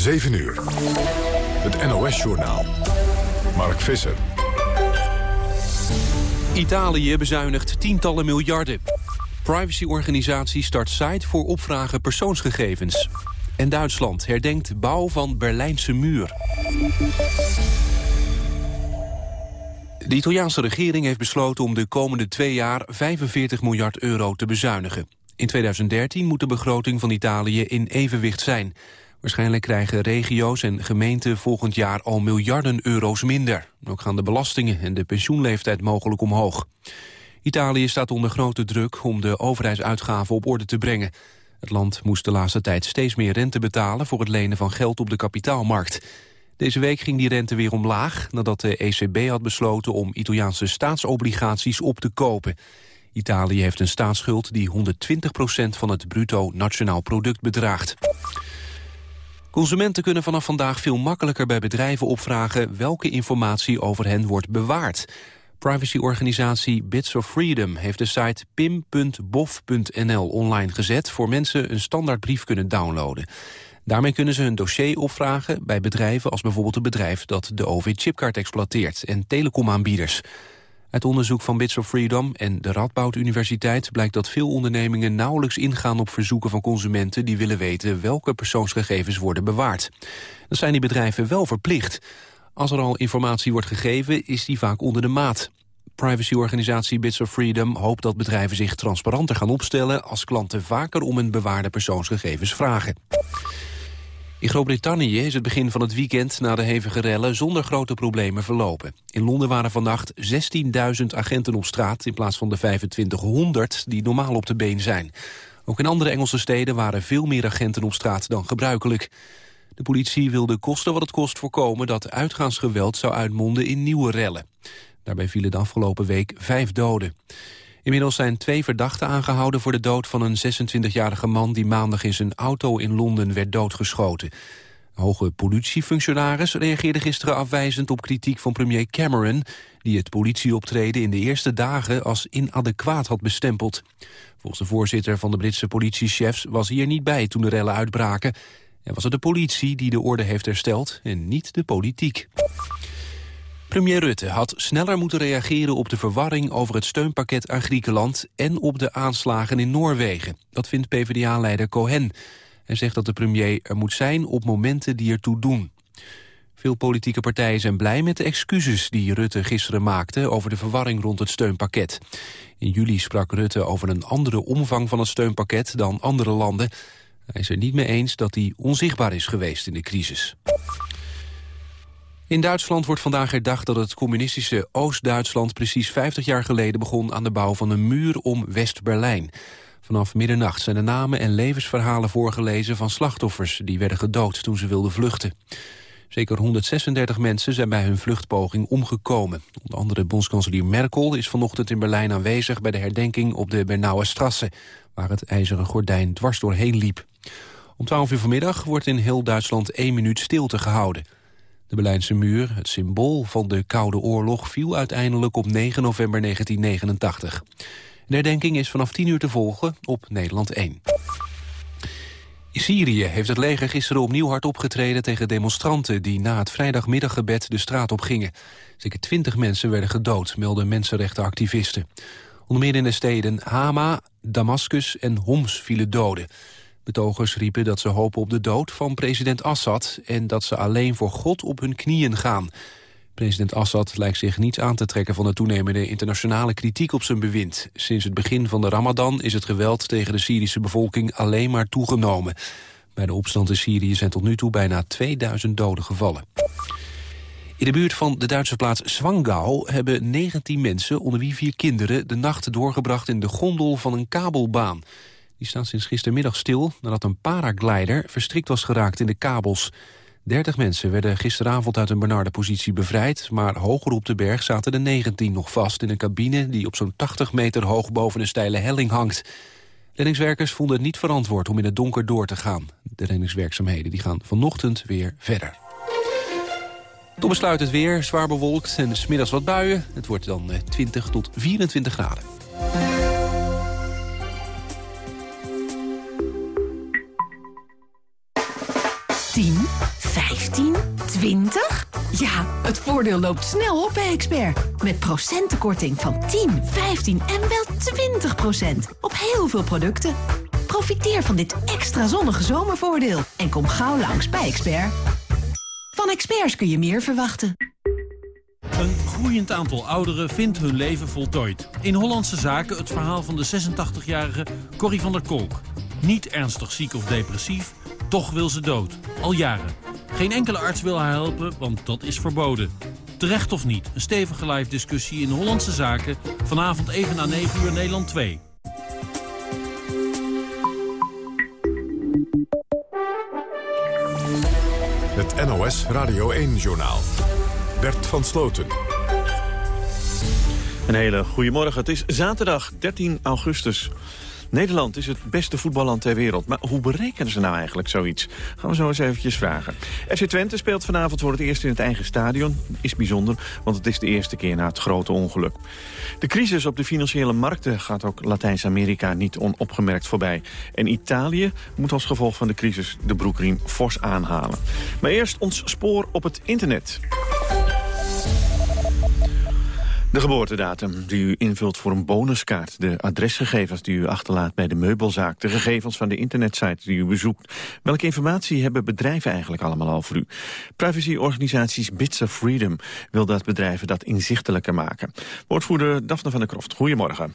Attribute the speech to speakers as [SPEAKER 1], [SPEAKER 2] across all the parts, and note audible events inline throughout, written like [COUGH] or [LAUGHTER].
[SPEAKER 1] 7 uur. Het NOS-journaal. Mark Visser.
[SPEAKER 2] Italië bezuinigt tientallen miljarden. Privacyorganisatie start site voor opvragen persoonsgegevens. En Duitsland herdenkt bouw van Berlijnse muur. De Italiaanse regering heeft besloten om de komende twee jaar 45 miljard euro te bezuinigen. In 2013 moet de begroting van Italië in evenwicht zijn. Waarschijnlijk krijgen regio's en gemeenten volgend jaar al miljarden euro's minder. Ook gaan de belastingen en de pensioenleeftijd mogelijk omhoog. Italië staat onder grote druk om de overheidsuitgaven op orde te brengen. Het land moest de laatste tijd steeds meer rente betalen... voor het lenen van geld op de kapitaalmarkt. Deze week ging die rente weer omlaag... nadat de ECB had besloten om Italiaanse staatsobligaties op te kopen. Italië heeft een staatsschuld die 120% van het bruto nationaal product bedraagt. Consumenten kunnen vanaf vandaag veel makkelijker bij bedrijven opvragen... welke informatie over hen wordt bewaard. Privacyorganisatie Bits of Freedom heeft de site pim.bof.nl online gezet... voor mensen een standaardbrief kunnen downloaden. Daarmee kunnen ze hun dossier opvragen bij bedrijven als bijvoorbeeld een bedrijf dat de OV-chipkaart exploiteert en telecomaanbieders. Uit onderzoek van Bits of Freedom en de Radboud Universiteit blijkt dat veel ondernemingen nauwelijks ingaan op verzoeken van consumenten die willen weten welke persoonsgegevens worden bewaard. Dat zijn die bedrijven wel verplicht. Als er al informatie wordt gegeven, is die vaak onder de maat. Privacyorganisatie Bits of Freedom hoopt dat bedrijven zich transparanter gaan opstellen als klanten vaker om een bewaarde persoonsgegevens vragen. In Groot-Brittannië is het begin van het weekend na de hevige rellen zonder grote problemen verlopen. In Londen waren vannacht 16.000 agenten op straat in plaats van de 2500 die normaal op de been zijn. Ook in andere Engelse steden waren veel meer agenten op straat dan gebruikelijk. De politie wilde kosten wat het kost voorkomen dat uitgaansgeweld zou uitmonden in nieuwe rellen. Daarbij vielen de afgelopen week vijf doden. Inmiddels zijn twee verdachten aangehouden voor de dood van een 26-jarige man... die maandag in zijn auto in Londen werd doodgeschoten. Hoge politiefunctionaris reageerde gisteren afwijzend op kritiek van premier Cameron... die het politieoptreden in de eerste dagen als inadequaat had bestempeld. Volgens de voorzitter van de Britse politiechefs was hij er niet bij toen de rellen uitbraken... en was het de politie die de orde heeft hersteld en niet de politiek. Premier Rutte had sneller moeten reageren op de verwarring over het steunpakket aan Griekenland en op de aanslagen in Noorwegen. Dat vindt PvdA-leider Cohen. Hij zegt dat de premier er moet zijn op momenten die ertoe doen. Veel politieke partijen zijn blij met de excuses die Rutte gisteren maakte over de verwarring rond het steunpakket. In juli sprak Rutte over een andere omvang van het steunpakket dan andere landen. Hij is er niet mee eens dat hij onzichtbaar is geweest in de crisis. In Duitsland wordt vandaag herdacht dat het communistische Oost-Duitsland... precies 50 jaar geleden begon aan de bouw van een muur om West-Berlijn. Vanaf middernacht zijn de namen en levensverhalen voorgelezen van slachtoffers... die werden gedood toen ze wilden vluchten. Zeker 136 mensen zijn bij hun vluchtpoging omgekomen. Onder andere bondskanselier Merkel is vanochtend in Berlijn aanwezig... bij de herdenking op de Bernauer Strasse... waar het ijzeren gordijn dwars doorheen liep. Om 12 uur vanmiddag wordt in heel Duitsland één minuut stilte gehouden... De Berlijnse muur, het symbool van de Koude Oorlog... viel uiteindelijk op 9 november 1989. De herdenking is vanaf 10 uur te volgen op Nederland 1. In Syrië heeft het leger gisteren opnieuw hard opgetreden tegen demonstranten... die na het vrijdagmiddaggebed de straat op gingen. Zeker 20 mensen werden gedood, melden mensenrechtenactivisten. Onder meer in de steden Hama, Damascus en Homs vielen doden. Betogers riepen dat ze hopen op de dood van president Assad... en dat ze alleen voor God op hun knieën gaan. President Assad lijkt zich niets aan te trekken van de toenemende internationale kritiek op zijn bewind. Sinds het begin van de ramadan is het geweld tegen de Syrische bevolking alleen maar toegenomen. Bij de opstand in Syrië zijn tot nu toe bijna 2000 doden gevallen. In de buurt van de Duitse plaats Zwangau hebben 19 mensen, onder wie vier kinderen, de nacht doorgebracht in de gondel van een kabelbaan. Die staat sinds gistermiddag stil nadat een paraglider verstrikt was geraakt in de kabels. 30 mensen werden gisteravond uit een benarde positie bevrijd... maar hoger op de berg zaten de 19 nog vast in een cabine... die op zo'n 80 meter hoog boven een steile helling hangt. Reddingswerkers vonden het niet verantwoord om in het donker door te gaan. De reddingswerkzaamheden die gaan vanochtend weer verder. Tot besluit het weer, zwaar bewolkt en smiddags wat buien. Het wordt dan 20 eh, tot 24 graden.
[SPEAKER 3] 20? Ja, het voordeel loopt snel op bij Expert. Met procentenkorting van 10, 15 en wel 20 procent. Op heel veel producten. Profiteer van dit extra zonnige zomervoordeel. En kom gauw langs bij Expert. Van experts kun je meer verwachten.
[SPEAKER 4] Een groeiend aantal ouderen vindt hun leven voltooid. In Hollandse Zaken het verhaal van de 86-jarige Corrie van der Kolk. Niet ernstig ziek of depressief, toch wil ze dood. Al jaren. Geen enkele arts wil haar helpen, want dat is verboden. Terecht of niet, een stevige live discussie in Hollandse Zaken... vanavond even na 9 uur Nederland 2.
[SPEAKER 1] Het NOS Radio 1-journaal. Bert van Sloten.
[SPEAKER 5] Een hele goede morgen. Het is zaterdag 13 augustus. Nederland is het beste voetballand ter wereld. Maar hoe berekenen ze nou eigenlijk zoiets? Gaan we zo eens eventjes vragen. FC Twente speelt vanavond voor het eerst in het eigen stadion. Is bijzonder, want het is de eerste keer na het grote ongeluk. De crisis op de financiële markten gaat ook Latijns-Amerika niet onopgemerkt voorbij. En Italië moet als gevolg van de crisis de broekriem fors aanhalen. Maar eerst ons spoor op het internet. De geboortedatum die u invult voor een bonuskaart. De adresgegevens die u achterlaat bij de meubelzaak. De gegevens van de internetsite die u bezoekt. Welke informatie hebben bedrijven eigenlijk allemaal over u? Privacyorganisaties Bits of Freedom wil dat bedrijven dat inzichtelijker maken. Woordvoerder Daphne van der Kroft, goedemorgen.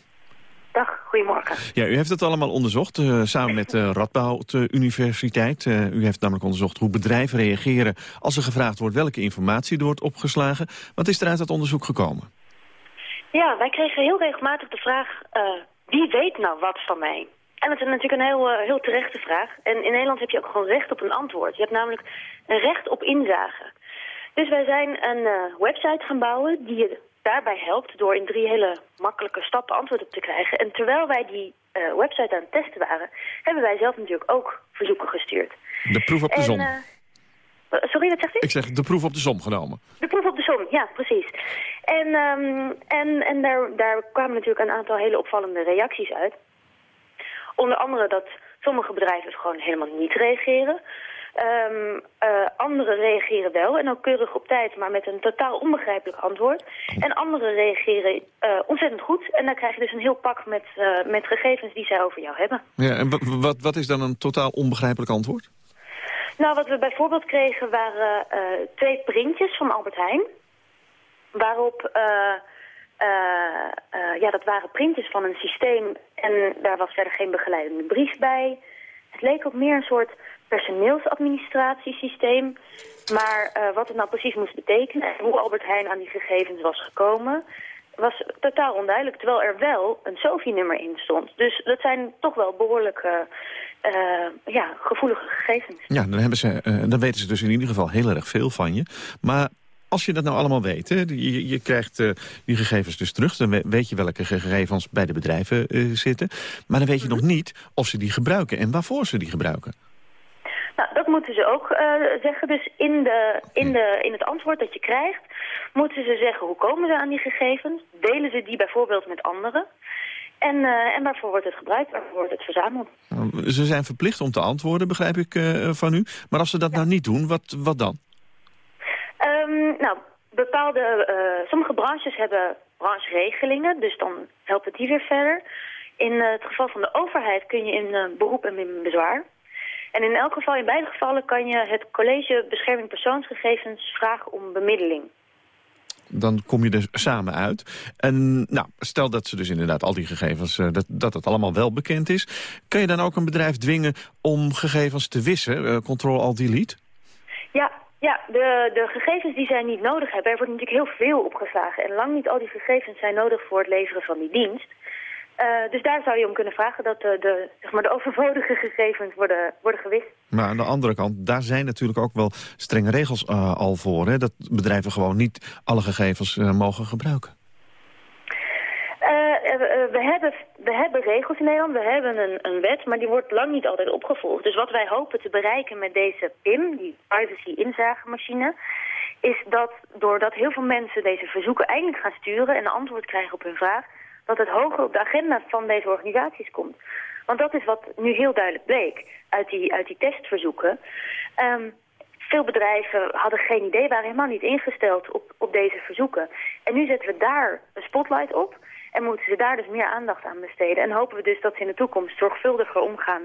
[SPEAKER 6] Dag, goedemorgen.
[SPEAKER 5] Ja, u heeft het allemaal onderzocht, uh, samen met de Radboud Universiteit. Uh, u heeft namelijk onderzocht hoe bedrijven reageren als er gevraagd wordt welke informatie er wordt opgeslagen. Wat is er uit dat onderzoek gekomen?
[SPEAKER 6] Ja, wij kregen heel regelmatig de vraag, uh, wie weet nou wat van mij? En dat is natuurlijk een heel, uh, heel terechte vraag. En in Nederland heb je ook gewoon recht op een antwoord. Je hebt namelijk een recht op inzage. Dus wij zijn een uh, website gaan bouwen die je daarbij helpt... door in drie hele makkelijke stappen antwoord op te krijgen. En terwijl wij die website aan het testen waren... hebben wij zelf natuurlijk ook verzoeken gestuurd.
[SPEAKER 5] De proef op de zon.
[SPEAKER 6] Sorry, wat zegt u?
[SPEAKER 5] Ik zeg de proef op de som genomen.
[SPEAKER 6] De proef op de som, ja, precies. En, um, en, en daar, daar kwamen natuurlijk een aantal hele opvallende reacties uit. Onder andere dat sommige bedrijven gewoon helemaal niet reageren. Um, uh, anderen reageren wel en ook keurig op tijd, maar met een totaal onbegrijpelijk antwoord. En anderen reageren uh, ontzettend goed. En dan krijg je dus een heel pak met, uh, met gegevens die zij over jou hebben.
[SPEAKER 5] Ja, en wat, wat is dan een totaal onbegrijpelijk antwoord?
[SPEAKER 6] Nou, wat we bijvoorbeeld kregen waren twee printjes van Albert Heijn. Waarop, uh, uh, ja, dat waren printjes van een systeem en daar was verder geen begeleidende brief bij. Het leek ook meer een soort personeelsadministratiesysteem. Maar wat het nou precies moest betekenen en hoe Albert Heijn aan die gegevens was gekomen was totaal onduidelijk, terwijl er wel een SOFI-nummer in stond. Dus dat zijn toch wel behoorlijke uh, ja, gevoelige gegevens.
[SPEAKER 5] Ja, dan, hebben ze, dan weten ze dus in ieder geval heel erg veel van je. Maar als je dat nou allemaal weet, hè, je, je krijgt uh, die gegevens dus terug... dan weet je welke gegevens bij de bedrijven zitten. Maar dan weet je mm -hmm. nog niet of ze die gebruiken en waarvoor ze die gebruiken.
[SPEAKER 6] Nou, dat moeten ze ook zeggen. Dus in, de, in, de, in het antwoord dat je krijgt... moeten ze zeggen hoe komen ze aan die gegevens. Delen ze die bijvoorbeeld met anderen. En, uh, en waarvoor wordt het gebruikt, waarvoor wordt het verzameld?
[SPEAKER 5] Ze zijn verplicht om te antwoorden, begrijp ik uh, van u. Maar als ze dat ja. nou niet doen, wat, wat dan?
[SPEAKER 6] Um, nou, bepaalde, uh, sommige branches hebben brancheregelingen, dus dan helpt het die weer verder. In het geval van de overheid kun je in beroep en in bezwaar. En in elk geval, in beide gevallen, kan je het college bescherming persoonsgegevens vragen om bemiddeling
[SPEAKER 5] dan kom je er samen uit. En nou, stel dat ze dus inderdaad al die gegevens, dat, dat het allemaal wel bekend is. Kan je dan ook een bedrijf dwingen om gegevens te wissen, uh, Control-Alt-Delete?
[SPEAKER 6] Ja, ja de, de gegevens die zij niet nodig hebben, er wordt natuurlijk heel veel opgeslagen. En lang niet al die gegevens zijn nodig voor het leveren van die dienst. Uh, dus daar zou je om kunnen vragen dat de, de, zeg maar de overbodige [LAUGHS] gegevens worden, worden gewist.
[SPEAKER 5] Maar aan de andere kant, daar zijn natuurlijk ook wel strenge regels uh, al voor. Hè? Dat bedrijven gewoon niet alle gegevens uh, mogen gebruiken.
[SPEAKER 6] we, hebben, we hebben regels in Nederland, we hebben een, een wet, maar die wordt lang niet altijd opgevolgd. Dus wat wij hopen te bereiken met deze PIM, die privacy inzagemachine, is dat doordat heel veel mensen deze verzoeken eindelijk gaan sturen en een antwoord krijgen op hun vraag, dat het hoger op de agenda van deze organisaties komt. Want dat is wat nu heel duidelijk bleek uit die, uit die testverzoeken. Um, veel bedrijven hadden geen idee, waren helemaal niet ingesteld op, op deze verzoeken. En nu zetten we daar een spotlight op en moeten ze daar dus meer aandacht aan besteden. En hopen we dus dat ze in de toekomst zorgvuldiger omgaan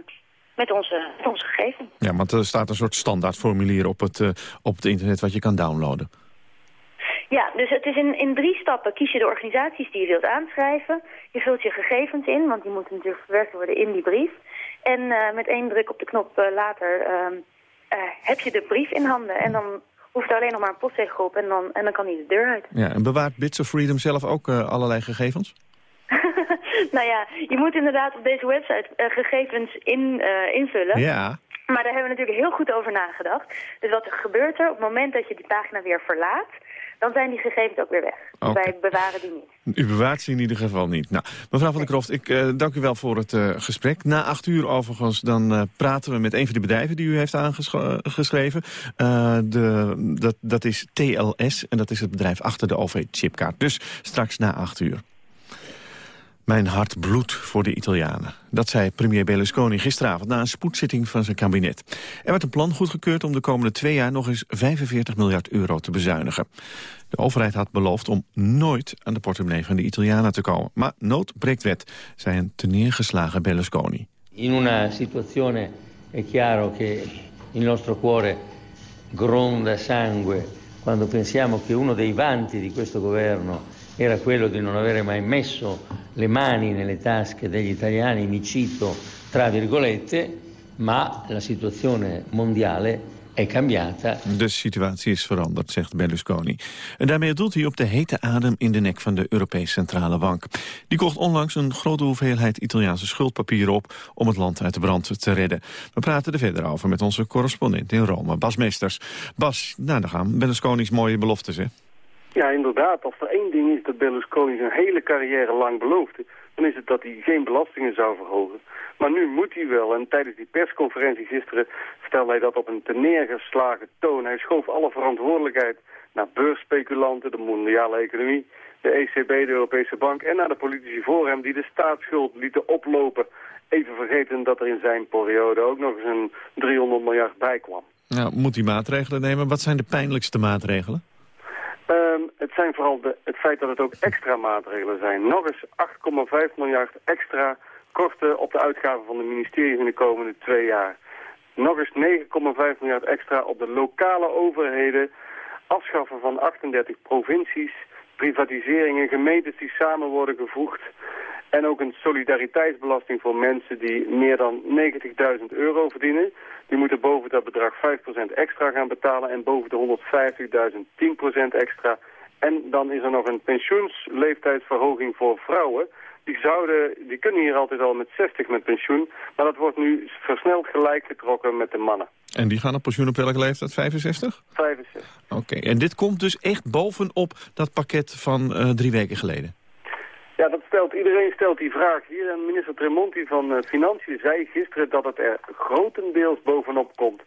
[SPEAKER 6] met onze, met onze gegevens.
[SPEAKER 5] Ja, want er staat een soort standaardformulier op het, uh, op het internet wat je kan downloaden.
[SPEAKER 6] Ja, dus het is in, in drie stappen. Kies je de organisaties die je wilt aanschrijven. Je vult je gegevens in, want die moeten natuurlijk verwerkt worden in die brief. En uh, met één druk op de knop uh, later uh, heb je de brief in handen. En dan hoeft er alleen nog maar een postzegel op en dan, en dan kan hij de deur uit.
[SPEAKER 5] Ja, en bewaart Bits of Freedom zelf ook allerlei gegevens? [LAUGHS]
[SPEAKER 6] nou ja, je moet inderdaad op deze website gegevens in, invullen.
[SPEAKER 5] Ja.
[SPEAKER 6] Maar daar hebben we natuurlijk heel goed over nagedacht. Dus wat gebeurt er op het moment dat je die pagina weer verlaat dan zijn die gegevens ook weer weg. Okay. Wij bewaren die niet.
[SPEAKER 5] U bewaart ze in ieder geval niet. Nou, mevrouw van der Kroft, ik uh, dank u wel voor het uh, gesprek. Na acht uur overigens, dan uh, praten we met een van de bedrijven die u heeft aangeschreven. de, dat, dat is TLS en dat is het bedrijf achter de OV-chipkaart. Dus straks na acht uur. Mijn hart bloedt voor de Italianen. Dat zei premier Berlusconi gisteravond na een spoedzitting van zijn kabinet. Er werd een plan goedgekeurd om de komende twee jaar nog eens 45 miljard euro te bezuinigen. De overheid had beloofd om nooit aan de portemonnee van de Italianen te komen. Maar nood breekt wet, zei een teneergeslagen Berlusconi.
[SPEAKER 7] In una situazione è chiaro che il nostro cuore gronda sangue quando pensiamo che uno dei vanti di questo governo era quello di non avere mai messo le mani nelle tasche degli italiani, mi cito tra virgolette, ma la situazione mondiale è cambiata.
[SPEAKER 5] De situatie is veranderd, zegt Berlusconi. En daarmee doelt hij op de hete adem in de nek van de Europese Centrale Bank. Die kocht onlangs een grote hoeveelheid Italiaanse schuldpapieren op... om het land uit de brand te redden. We praten er verder over met onze correspondent in Rome, Bas Meesters. Bas, nou dan gaan Berlusconi's mooie beloftes, hè?
[SPEAKER 8] Ja, inderdaad. Als er één ding is dat Berlusconi zijn hele carrière lang beloofde... dan is het dat hij geen belastingen zou verhogen. Maar nu moet hij wel. En tijdens die persconferentie gisteren stelde hij dat op een teneergeslagen toon. Hij schoof alle verantwoordelijkheid naar beursspeculanten, de mondiale economie... de ECB, de Europese Bank en naar de politici voor hem... die de staatsschuld lieten oplopen. Even vergeten dat er in zijn periode ook nog eens een 300 miljard bij kwam.
[SPEAKER 5] Nou, moet hij maatregelen nemen? Wat zijn de pijnlijkste maatregelen?
[SPEAKER 8] Um, het zijn vooral de, het feit dat het ook extra maatregelen zijn. Nog eens 8,5 miljard extra kosten op de uitgaven van de ministeries in de komende twee jaar. Nog eens 9,5 miljard extra op de lokale overheden. Afschaffen van 38 provincies. Privatiseringen, gemeentes die samen worden gevoegd. En ook een solidariteitsbelasting voor mensen die meer dan 90.000 euro verdienen. Die moeten boven dat bedrag 5% extra gaan betalen en boven de 150.000 10% extra. En dan is er nog een pensioensleeftijdsverhoging voor vrouwen. Die, zouden, die kunnen hier altijd al met 60 met pensioen, maar dat wordt nu versneld gelijk getrokken met de mannen.
[SPEAKER 5] En die gaan op pensioen op welke leeftijd? 65?
[SPEAKER 8] 65.
[SPEAKER 5] Oké, en dit komt dus echt bovenop dat pakket van uh, drie weken geleden?
[SPEAKER 8] Ja, dat stelt, iedereen stelt die vraag hier. En minister Tremonti van uh, Financiën zei gisteren dat het er grotendeels bovenop komt.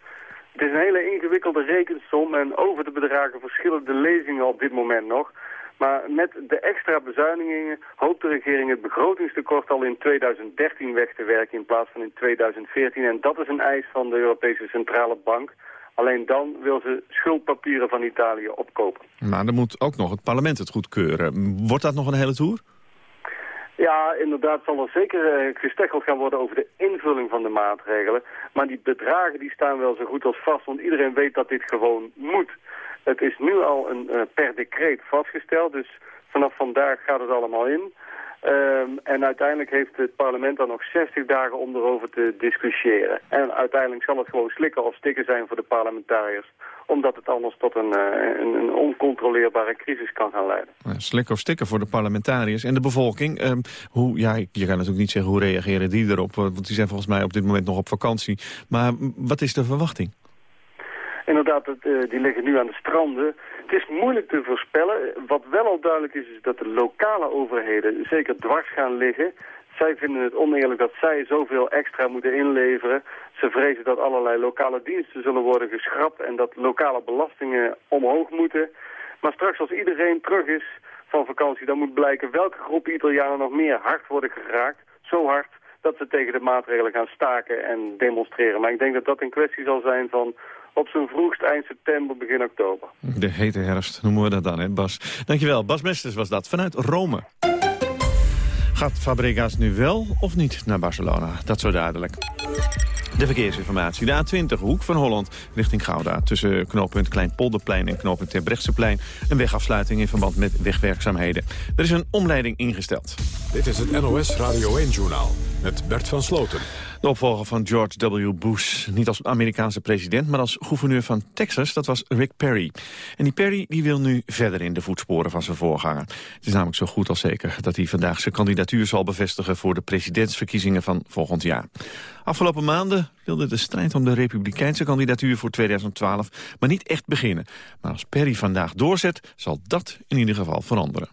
[SPEAKER 8] Het is een hele ingewikkelde rekensom en over de bedragen verschillen de lezingen op dit moment nog. Maar met de extra bezuinigingen hoopt de regering het begrotingstekort al in 2013 weg te werken in plaats van in 2014. En dat is een eis van de Europese Centrale Bank. Alleen dan wil ze schuldpapieren van Italië opkopen.
[SPEAKER 5] Maar dan moet ook nog het parlement het goedkeuren. Wordt dat nog een hele tour?
[SPEAKER 8] Ja, inderdaad zal er zeker uh, gesteggeld gaan worden over de invulling van de maatregelen. Maar die bedragen die staan wel zo goed als vast, want iedereen weet dat dit gewoon moet. Het is nu al een, uh, per decreet vastgesteld, dus vanaf vandaag gaat het allemaal in. Um, en uiteindelijk heeft het parlement dan nog 60 dagen om erover te discussiëren. En uiteindelijk zal het gewoon slikken of stikken zijn voor de parlementariërs. Omdat het anders tot een, uh, een, een, oncontroleerbare crisis kan gaan leiden.
[SPEAKER 5] Slikken of stikken voor de parlementariërs en de bevolking. Um, hoe, ja, je kan natuurlijk niet zeggen hoe reageren die erop. Want die zijn volgens mij op dit moment nog op vakantie. Maar wat is de verwachting?
[SPEAKER 8] Inderdaad, het, uh, die liggen nu aan de stranden. Het is moeilijk te voorspellen. Wat wel al duidelijk is, is dat de lokale overheden zeker dwars gaan liggen. Zij vinden het oneerlijk dat zij zoveel extra moeten inleveren. Ze vrezen dat allerlei lokale diensten zullen worden geschrapt en dat lokale belastingen omhoog moeten. Maar straks als iedereen terug is van vakantie, dan moet blijken welke groepen Italianen nog meer hard worden geraakt. Zo hard dat ze tegen de maatregelen gaan staken en demonstreren. Maar ik denk dat dat een kwestie zal zijn van op zijn vroegst eind september, begin oktober.
[SPEAKER 5] De hete herfst noemen we dat dan, hè Bas. Dankjewel. Bas Mesters was dat, vanuit Rome. Gaat Fabregas nu wel of niet naar Barcelona? Dat zo dadelijk. De verkeersinformatie. De A20, hoek van Holland, richting Gouda. Tussen knooppunt Kleinpolderplein en knooppunt Terbrechtseplein. Een wegafsluiting in verband met wegwerkzaamheden. Er is een omleiding ingesteld.
[SPEAKER 1] Dit is het NOS Radio 1-journaal met Bert van Sloten.
[SPEAKER 5] De opvolger van George W. Bush. Niet als Amerikaanse president, maar als gouverneur van Texas. Dat was Rick Perry. En die Perry die wil nu verder in de voetsporen van zijn voorganger. Het is namelijk zo goed als zeker dat hij vandaag zijn kandidatuur zal bevestigen... voor de presidentsverkiezingen van volgend jaar. Afgelopen maanden wilde de strijd om de republikeinse kandidatuur voor 2012... maar niet echt beginnen. Maar als Perry vandaag doorzet, zal dat in ieder geval veranderen.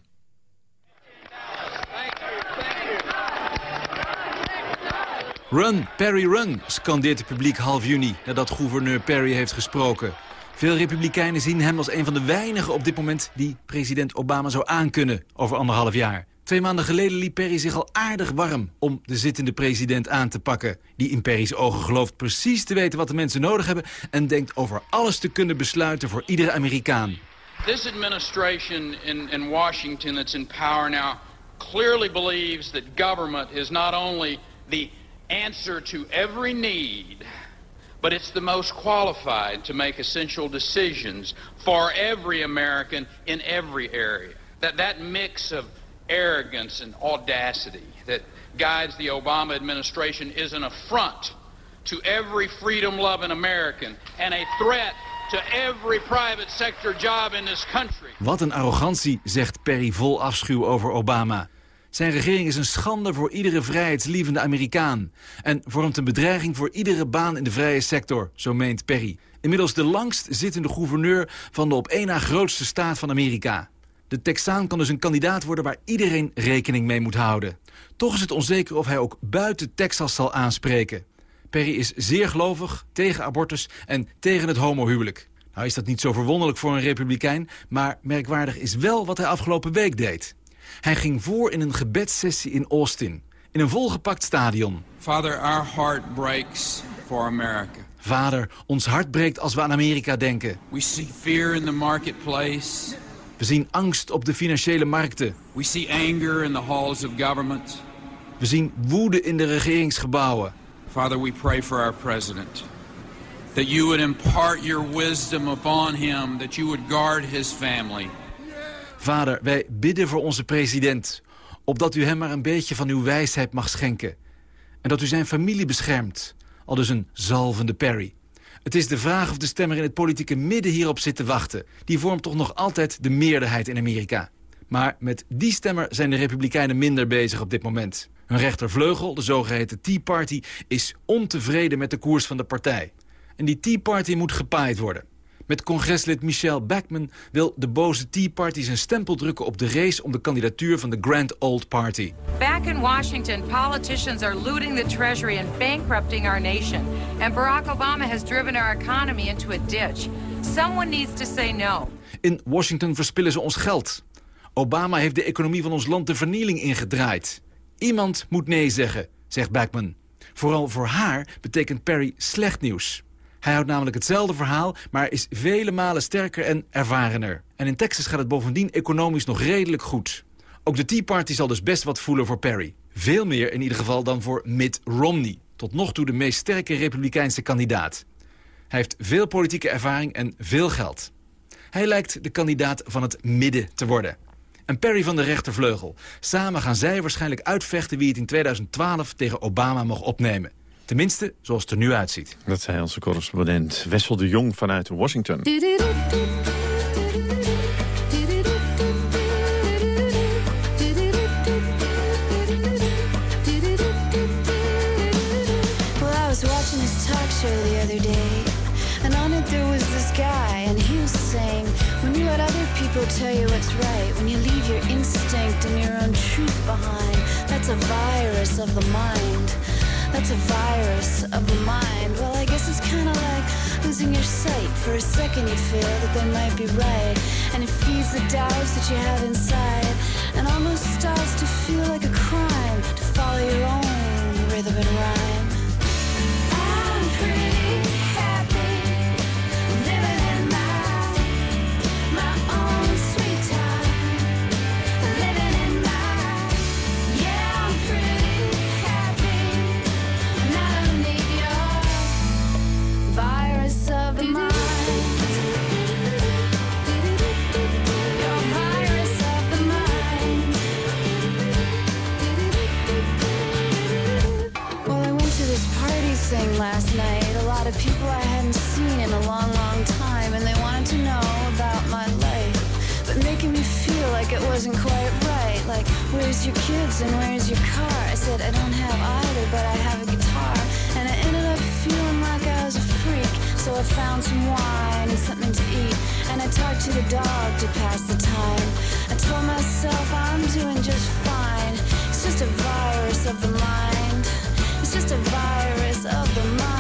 [SPEAKER 9] Run, Perry, run, scandeert het publiek half juni nadat gouverneur Perry heeft gesproken. Veel republikeinen zien hem als een van de weinigen op dit moment die president Obama zou aankunnen over anderhalf jaar. Twee maanden geleden liep Perry zich al aardig warm om de zittende president aan te pakken. Die in Perry's ogen gelooft precies te weten wat de mensen nodig hebben... en denkt over alles te kunnen besluiten voor iedere Amerikaan.
[SPEAKER 10] This administration in, in Washington that's in power now clearly believes that government is not only the answer to every need, but it's the most qualified to make essential decisions for every American in every area. That, that mix of arrogance and audacity that guides the Obama administration is an affront to every freedom-loving American and a threat to every private sector job in this country.
[SPEAKER 9] Wat een arrogantie, zegt Perry vol afschuw over Obama. Zijn regering is een schande voor iedere vrijheidslievende Amerikaan... en vormt een bedreiging voor iedere baan in de vrije sector, zo meent Perry. Inmiddels de langst zittende gouverneur van de op één na grootste staat van Amerika. De Texaan kan dus een kandidaat worden waar iedereen rekening mee moet houden. Toch is het onzeker of hij ook buiten Texas zal aanspreken. Perry is zeer gelovig, tegen abortus en tegen het homohuwelijk. Nou is dat niet zo verwonderlijk voor een republikein... maar merkwaardig is wel wat hij afgelopen week deed. Hij ging voor in een gebedssessie in Austin, in een volgepakt stadion.
[SPEAKER 10] Father, our heart breaks for America.
[SPEAKER 9] Vader, ons hart breekt als we aan Amerika denken.
[SPEAKER 10] We see fear in the marketplace.
[SPEAKER 9] We zien angst op de financiële markten.
[SPEAKER 10] We see anger in the halls of government.
[SPEAKER 9] We zien woede in de regeringsgebouwen.
[SPEAKER 10] Father, we pray for our president. That you would impart your wisdom upon him, that you would guard his family.
[SPEAKER 9] Vader, wij bidden voor onze president, opdat u hem maar een beetje van uw wijsheid mag schenken. En dat u zijn familie beschermt, al dus een zalvende Perry. Het is de vraag of de stemmer in het politieke midden hierop zit te wachten. Die vormt toch nog altijd de meerderheid in Amerika. Maar met die stemmer zijn de Republikeinen minder bezig op dit moment. Hun rechtervleugel, de zogeheten Tea Party, is ontevreden met de koers van de partij. En die Tea Party moet gepaaid worden. Met congreslid Michelle Bachmann wil de boze Tea Party zijn stempel drukken op de race om de kandidatuur van de Grand Old Party.
[SPEAKER 11] Back in Washington, politicians are looting the treasury and bankrupting our nation. And Barack Obama has driven our economy into a ditch. Someone needs to say no.
[SPEAKER 9] In Washington verspillen ze ons geld. Obama heeft de economie van ons land de vernieling ingedraaid. Iemand moet nee zeggen, zegt Bachmann. Vooral voor haar betekent Perry slecht nieuws. Hij houdt namelijk hetzelfde verhaal, maar is vele malen sterker en ervarener. En in Texas gaat het bovendien economisch nog redelijk goed. Ook de Tea Party zal dus best wat voelen voor Perry. Veel meer in ieder geval dan voor Mitt Romney. Tot nog toe de meest sterke republikeinse kandidaat. Hij heeft veel politieke ervaring en veel geld. Hij lijkt de kandidaat van het midden te worden. En Perry van de rechtervleugel. Samen gaan zij waarschijnlijk uitvechten wie het in 2012 tegen Obama mag opnemen. Tenminste, zoals het er nu uitziet.
[SPEAKER 5] Dat zei onze correspondent Wessel de Jong vanuit Washington.
[SPEAKER 12] Well, I was watching this talk show the other day, and on it there was this guy, and he was saying, when you let other people tell you what's right, when you leave your instinct and your own truth behind, that's a virus of the mind. That's a virus of the mind. Well, I guess it's kind of like losing your sight. For a second, you feel that they might be right, and it feeds the doubts that you have inside, and almost starts to feel like a crime to follow your own rhythm and rhyme. last night. A lot of people I hadn't seen in a long, long time, and they wanted to know about my life, but making me feel like it wasn't quite right. Like, where's your kids and where's your car? I said, I don't have either, but I have a guitar. And I ended up feeling like I was a freak, so I found some wine and something to eat. And I talked to the dog to pass the time. I told myself I'm doing just fine. It's just a virus of the mind. It's just a virus of the mind.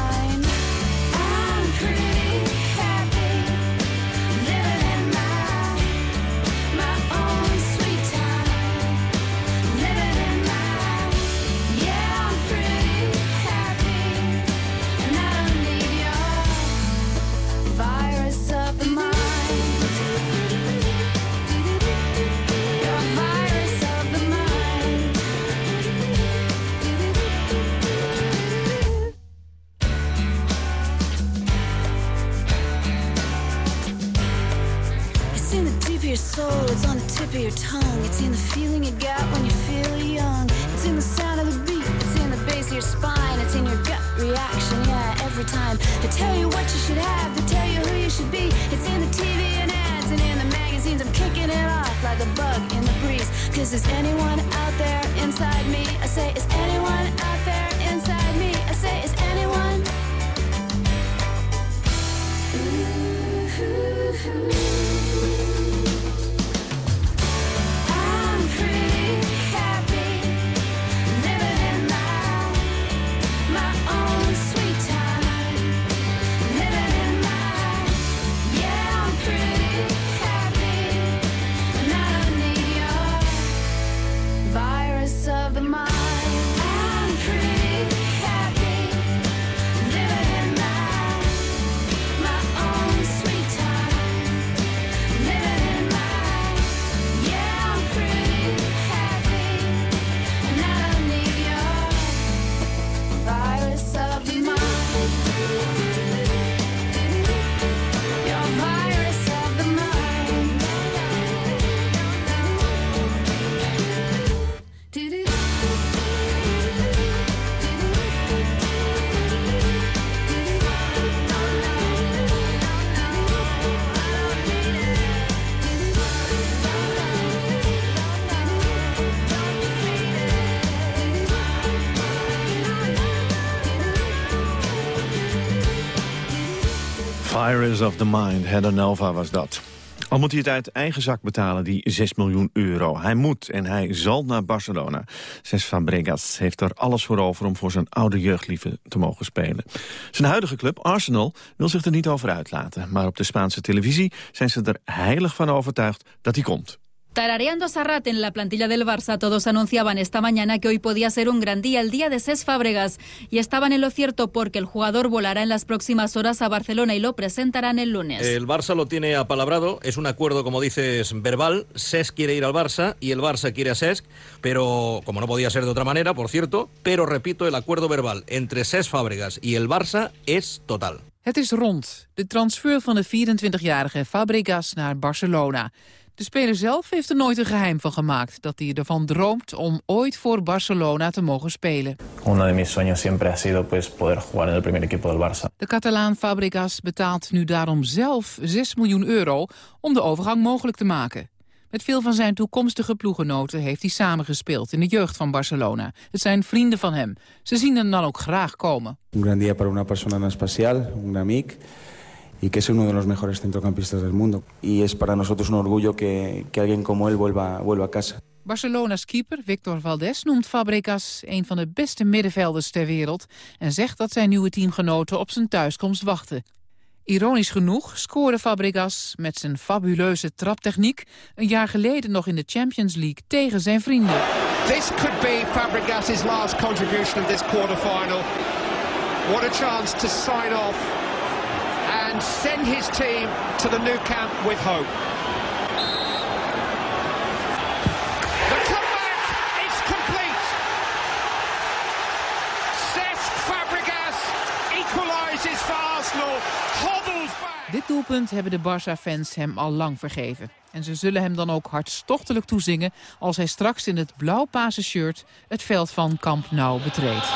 [SPEAKER 12] Soul, it's on the tip of your tongue. It's in the feeling you got when you feel young. It's in the sound of the beat, it's in the bass of your spine. It's in your gut reaction, yeah, every time. They tell you what you should have, they tell you who you should be. It's in the TV and ads and in the magazines. I'm kicking it off like a bug in the breeze. Cause is anyone out there inside me? I say, is anyone out there inside me? I say, is anyone? I'm Of the Mind,
[SPEAKER 5] Heather Nova was dat. Al moet hij het uit eigen zak betalen, die 6 miljoen euro. Hij moet en hij zal naar Barcelona. Cesc Fabregas heeft er alles voor over om voor zijn oude jeugdliefde te mogen spelen. Zijn huidige club, Arsenal, wil zich er niet over uitlaten. Maar op de Spaanse televisie zijn ze er heilig van overtuigd dat hij komt.
[SPEAKER 13] Tarareando Serrat en la plantilla del Barça, todos anunciaban esta mañana que hoy podía ser un gran día, el día de Cesc Fábregas. Y estaban en lo cierto porque el jugador volará en las próximas horas a Barcelona y lo presentarán el lunes.
[SPEAKER 14] El Barça lo tiene apalabrado, es un acuerdo, como dices, verbal. Cesc quiere ir al Barça y el Barça quiere a Cesc, pero como no podía ser de otra manera, por cierto, pero repito, el acuerdo verbal entre Cesc Fábregas y el Barça es total.
[SPEAKER 15] Het is rond. De transfer van de 24-jarige Fabregas naar Barcelona. De speler zelf heeft er nooit een geheim van gemaakt... dat hij ervan droomt om ooit voor Barcelona te mogen spelen.
[SPEAKER 16] Uno de mis sueños siempre ha sido pues, poder jugar en el primer equipo del Barça.
[SPEAKER 15] De Catalaan Fabregas betaalt nu daarom zelf 6 miljoen euro... om de overgang mogelijk te maken. Met veel van zijn toekomstige ploegenoten heeft hij samengespeeld... in de jeugd van Barcelona. Het zijn vrienden van hem. Ze zien hem dan ook graag komen.
[SPEAKER 17] Un gran día para una persona en especial, un amic, y que es uno de los mejores centrocampistas del mundo. Y es para nosotros un orgullo que, que alguien como él vuelva, vuelva a casa.
[SPEAKER 15] Barcelona's keeper Victor Valdes noemt Fabregas een van de beste middenvelders ter wereld... en zegt dat zijn nieuwe teamgenoten op zijn thuiskomst wachten. Ironisch genoeg scoorde Fabregas met zijn fabuleuze traptechniek... een jaar geleden nog in de Champions League tegen zijn vrienden.
[SPEAKER 18] This could be Fabregas' last contribution of this quarter-final. What a chance to sign off and send his team to the new camp with hope. The comeback is complete. Cesc Fabregas equalises for Arsenal, hobbles back.
[SPEAKER 15] Dit doelpunt hebben de Barça-fans hem al lang vergeven. En ze zullen hem dan ook hartstochtelijk toezingen... als hij straks in het blauw-paarse shirt het veld van Camp Nou betreedt.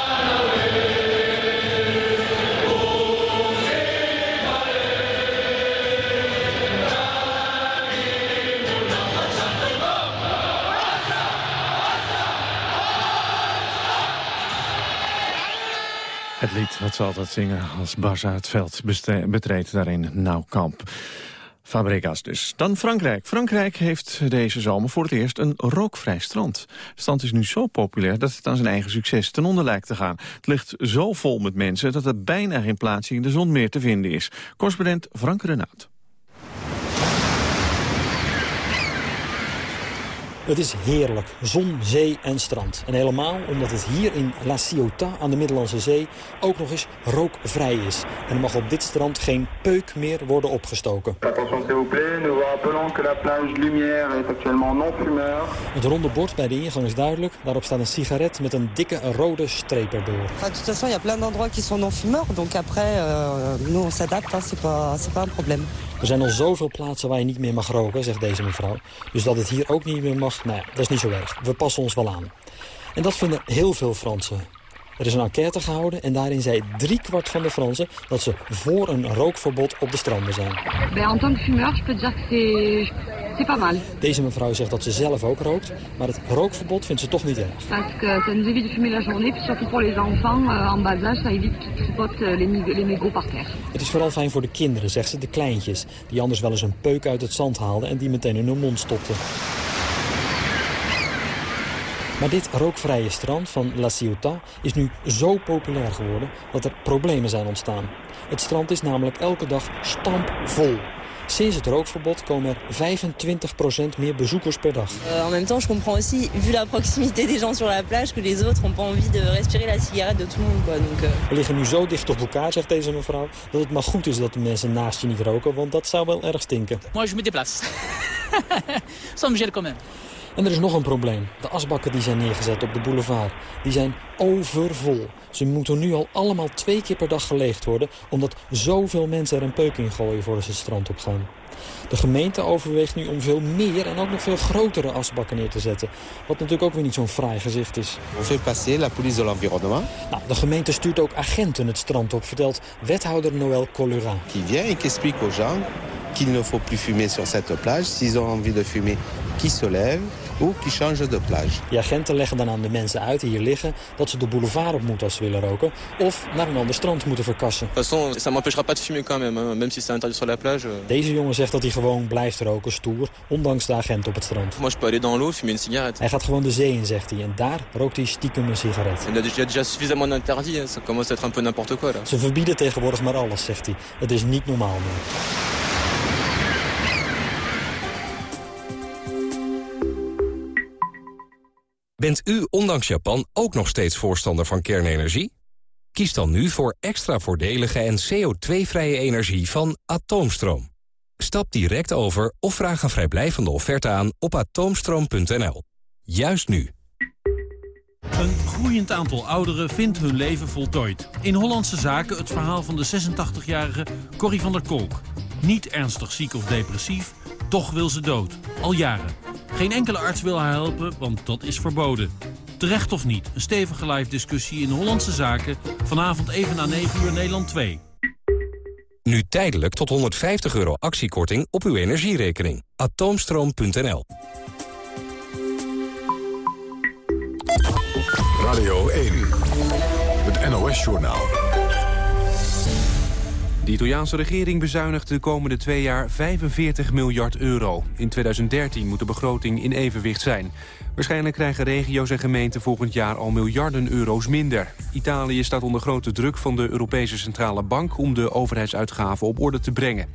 [SPEAKER 5] Het lied wat ze altijd zingen als Barça het veld betreedt daarin Nauwkamp. Fabregas dus. Dan Frankrijk. Frankrijk heeft deze zomer voor het eerst een rookvrij strand. Het strand is nu zo populair dat het aan zijn eigen succes ten onder lijkt te gaan. Het ligt zo vol met mensen dat er bijna geen plaatsje in de zon meer te vinden is. Correspondent Frank Renaud.
[SPEAKER 19] Het is heerlijk. Zon, zee en strand. En helemaal omdat het hier in La Ciotat aan de Middellandse Zee ook nog eens rookvrij is. En er mag op dit strand geen peuk meer worden opgestoken.
[SPEAKER 20] Attention s'il vous plaît, nous vous rappelons que la plage Lumière est actuellement non fumeur.
[SPEAKER 19] Het ronde bord bij de ingang is duidelijk. Daarop staat een sigaret met een dikke rode streep erdoor.
[SPEAKER 21] De toute façon, il y a plein d'endroits qui sont non fumeurs. Donc après, euh, nous on s'adapte, c'est pas, c'est pas un problème.
[SPEAKER 19] Er zijn al zoveel plaatsen waar je niet meer mag roken, zegt deze mevrouw. Dus dat het hier ook niet meer mag, nou ja, dat is niet zo erg. We passen ons wel aan. En dat vinden heel veel Fransen. Er is een enquête gehouden en daarin zei driekwart van de Fransen... dat ze voor een rookverbod op de stranden zijn.
[SPEAKER 22] En tant que fumeur, je peux dire que c'est... Pas mal.
[SPEAKER 19] Deze mevrouw zegt dat ze zelf ook rookt, maar het rookverbod vindt ze toch niet erg.
[SPEAKER 22] Parce que ça nous évite de fumer la journée, puis surtout pour les enfants euh, en bas âge, ça évite qu'ils tripotent euh, les mégots par terre.
[SPEAKER 19] Het is vooral fijn voor de kinderen, zegt ze, de kleintjes... die anders wel eens een peuk uit het zand haalden en die meteen in hun mond stopten. Maar dit rookvrije strand van La Ciotat is nu zo populair geworden dat er problemen zijn ontstaan. Het strand is namelijk elke dag stampvol. Sinds het rookverbod komen er 25% meer bezoekers per dag.
[SPEAKER 23] Euh, en même temps, je comprends aussi, vu la proximité des gens sur la plage, que les autres n'ont pas envie de respirer la cigarette de tout le monde. Quoi. Donc, euh,
[SPEAKER 19] We liggen nu zo dicht op elkaar, zegt deze mevrouw, dat het maar goed is dat de mensen naast je niet roken, want dat zou wel erg stinken.
[SPEAKER 24] Moi, je me déplace. [LAUGHS] Me gêne quand même.
[SPEAKER 19] En er is nog een probleem. De asbakken die zijn neergezet op de boulevard, die zijn overvol. Ze moeten nu al allemaal twee keer per dag geleegd worden... omdat zoveel mensen er een peuk in gooien voordat ze het strand op gaan. De gemeente overweegt nu om veel meer en ook nog veel grotere asbakken neer te zetten. Wat natuurlijk ook weer niet zo'n fraai gezicht is.
[SPEAKER 25] On fait passer la police de l'environnement.
[SPEAKER 19] Nou, de gemeente stuurt ook agenten het strand op, vertelt wethouder Noël Colura.
[SPEAKER 25] Qui vient et qui explique aux gens qu'il ne faut plus fumer sur cette plage. S'ils ont envie de fumer, qui se lèvent qui changent de plage.
[SPEAKER 19] Die agenten leggen dan aan de mensen uit die hier liggen... dat ze de boulevard op moeten als ze willen roken... of naar een ander strand moeten verkassen.
[SPEAKER 26] De toute façon, ça m'empêchera pas de fumer quand même, hein, même si c'est interdit sur la plage.
[SPEAKER 19] Deze jongen zegt dat hij gewoon blijft roken, stoer... ondanks de agent op het strand.
[SPEAKER 26] Moi, je peux aller dans l'eau, fumer une cigarette.
[SPEAKER 19] Hij gaat gewoon de zee in, zegt hij. En daar rookt hij stiekem een sigaret. Ze verbieden tegenwoordig maar alles, zegt hij. Het is niet normaal meer.
[SPEAKER 27] Bent u ondanks Japan ook nog steeds voorstander van kernenergie? Kies dan nu voor extra voordelige en CO2-vrije energie van Atoomstroom. Stap direct over of vraag een vrijblijvende offerte aan op atoomstroom.nl. Juist nu.
[SPEAKER 4] Een groeiend aantal ouderen vindt hun leven voltooid. In Hollandse Zaken het verhaal van de 86-jarige Corrie van der Kolk. Niet ernstig ziek of depressief, toch wil ze dood. Al jaren. Geen enkele arts wil haar helpen, want dat is verboden. Terecht of niet, een stevige live discussie in Hollandse Zaken... vanavond even na 9 uur Nederland 2.
[SPEAKER 27] Nu tijdelijk tot 150 euro actiekorting op uw energierekening. Atoomstroom.nl
[SPEAKER 1] Radio 1, het NOS-journaal.
[SPEAKER 2] De Italiaanse regering bezuinigt de komende twee jaar 45 miljard euro. In 2013 moet de begroting in evenwicht zijn. Waarschijnlijk krijgen regio's en gemeenten volgend jaar al miljarden euro's minder. Italië staat onder grote druk van de Europese Centrale Bank... om de overheidsuitgaven op orde te brengen.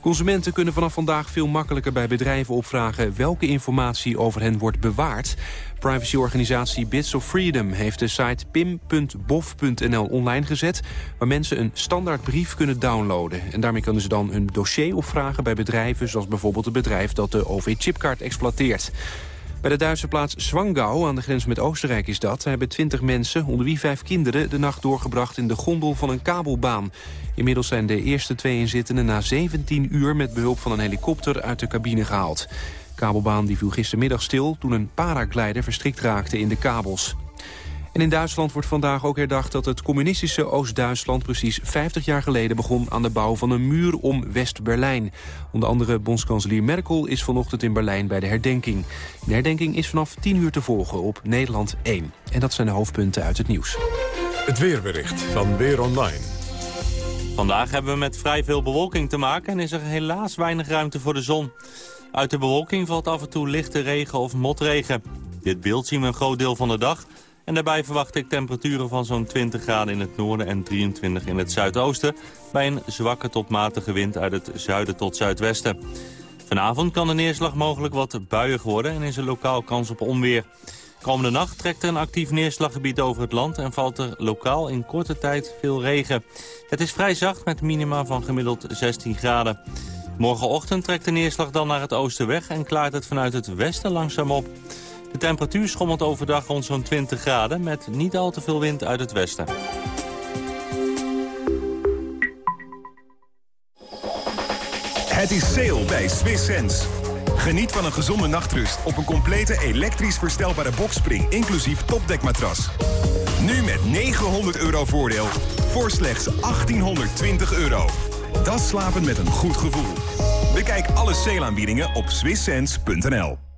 [SPEAKER 2] Consumenten kunnen vanaf vandaag veel makkelijker bij bedrijven opvragen... welke informatie over hen wordt bewaard. Privacyorganisatie Bits of Freedom heeft de site pim.bof.nl online gezet... waar mensen een standaard brief kunnen downloaden. En daarmee kunnen ze dan hun dossier opvragen bij bedrijven... zoals bijvoorbeeld het bedrijf dat de OV-chipkaart exploiteert. Bij de Duitse plaats Zwangau, aan de grens met Oostenrijk is dat... hebben twintig mensen, onder wie vijf kinderen... de nacht doorgebracht in de gondel van een kabelbaan. Inmiddels zijn de eerste twee inzittenden na 17 uur... met behulp van een helikopter uit de cabine gehaald. De kabelbaan die viel gistermiddag stil... toen een paraglider verstrikt raakte in de kabels. En in Duitsland wordt vandaag ook herdacht dat het communistische Oost-Duitsland precies 50 jaar geleden begon aan de bouw van een muur om West-Berlijn. Onder andere bondskanselier Merkel is vanochtend in Berlijn bij de herdenking. De herdenking is vanaf 10 uur te volgen op Nederland 1. En dat zijn de hoofdpunten uit het nieuws.
[SPEAKER 1] Het weerbericht van Weer Online.
[SPEAKER 28] Vandaag hebben we met vrij veel bewolking te maken en is er helaas weinig ruimte voor de zon. Uit de bewolking valt af en toe lichte regen of motregen. Dit beeld zien we een groot deel van de dag. En daarbij verwacht ik temperaturen van zo'n 20 graden in het noorden en 23 in het zuidoosten... bij een zwakke tot matige wind uit het zuiden tot zuidwesten. Vanavond kan de neerslag mogelijk wat buiig worden en is er lokaal kans op onweer. Komende nacht trekt er een actief neerslaggebied over het land... en valt er lokaal in korte tijd veel regen. Het is vrij zacht met minima van gemiddeld 16 graden. Morgenochtend trekt de neerslag dan naar het oosten weg... en klaart het vanuit het westen langzaam op. De temperatuur schommelt overdag rond zo'n 20 graden... met niet al te veel wind uit het westen.
[SPEAKER 29] Het is sale bij Swiss Sense. Geniet van een gezonde nachtrust op een complete elektrisch verstelbare boxspring... inclusief topdekmatras. Nu met 900 euro voordeel voor slechts 1820 euro. Dat slapen met een goed gevoel. Bekijk alle sale-aanbiedingen op swisssense.nl.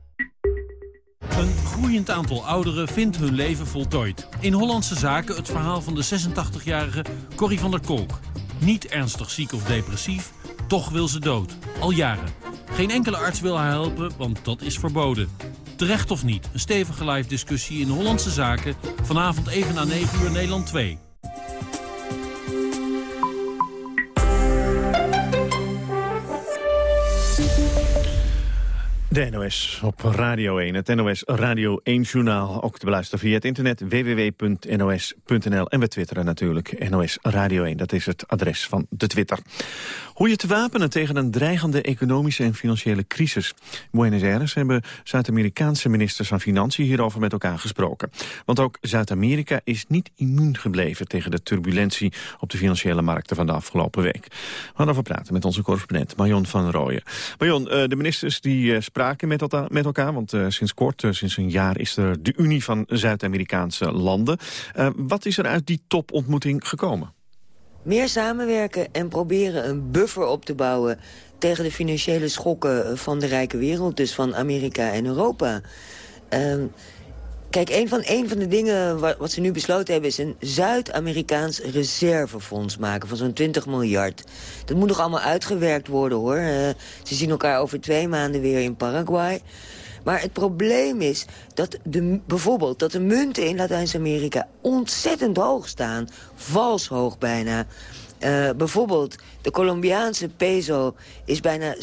[SPEAKER 4] Een groeiend aantal ouderen vindt hun leven voltooid. In Hollandse Zaken het verhaal van de 86-jarige Corrie van der Kolk. Niet ernstig ziek of depressief, toch wil ze dood. Al jaren. Geen enkele arts wil haar helpen, want dat is verboden. Terecht of niet, een stevige live discussie in Hollandse Zaken... vanavond even na 9 uur Nederland 2.
[SPEAKER 5] De NOS op Radio 1, het NOS Radio 1-journaal. Ook te beluisteren via het internet www.nos.nl. En we twitteren natuurlijk NOS Radio 1, dat is het adres van de Twitter. Hoe je te wapenen tegen een dreigende economische en financiële crisis. Buenos Aires hebben Zuid-Amerikaanse ministers van Financiën hierover met elkaar gesproken. Want ook Zuid-Amerika is niet immuun gebleven tegen de turbulentie op de financiële markten van de afgelopen week. We gaan over praten met onze correspondent Marion van Rooyen. Marion, eh, de ministers die eh, spraken met elkaar, met elkaar want uh, sinds kort, sinds een jaar is er de Unie van Zuid-Amerikaanse landen. wat is er uit die topontmoeting gekomen?
[SPEAKER 30] Meer samenwerken en proberen een buffer op te bouwen... tegen de financiële schokken van de rijke wereld, dus van Amerika en Europa. Kijk, een van, een van de dingen wat, ze nu besloten hebben... is een Zuid-Amerikaans reservefonds maken van zo'n 20 miljard. Dat moet nog allemaal uitgewerkt worden, hoor. Uh, ze zien elkaar over twee maanden weer in Paraguay... Maar het probleem is dat de, bijvoorbeeld dat de munten in Latijns-Amerika ontzettend hoog staan. Vals hoog bijna. Uh, bijvoorbeeld, de Colombiaanse peso is bijna 7%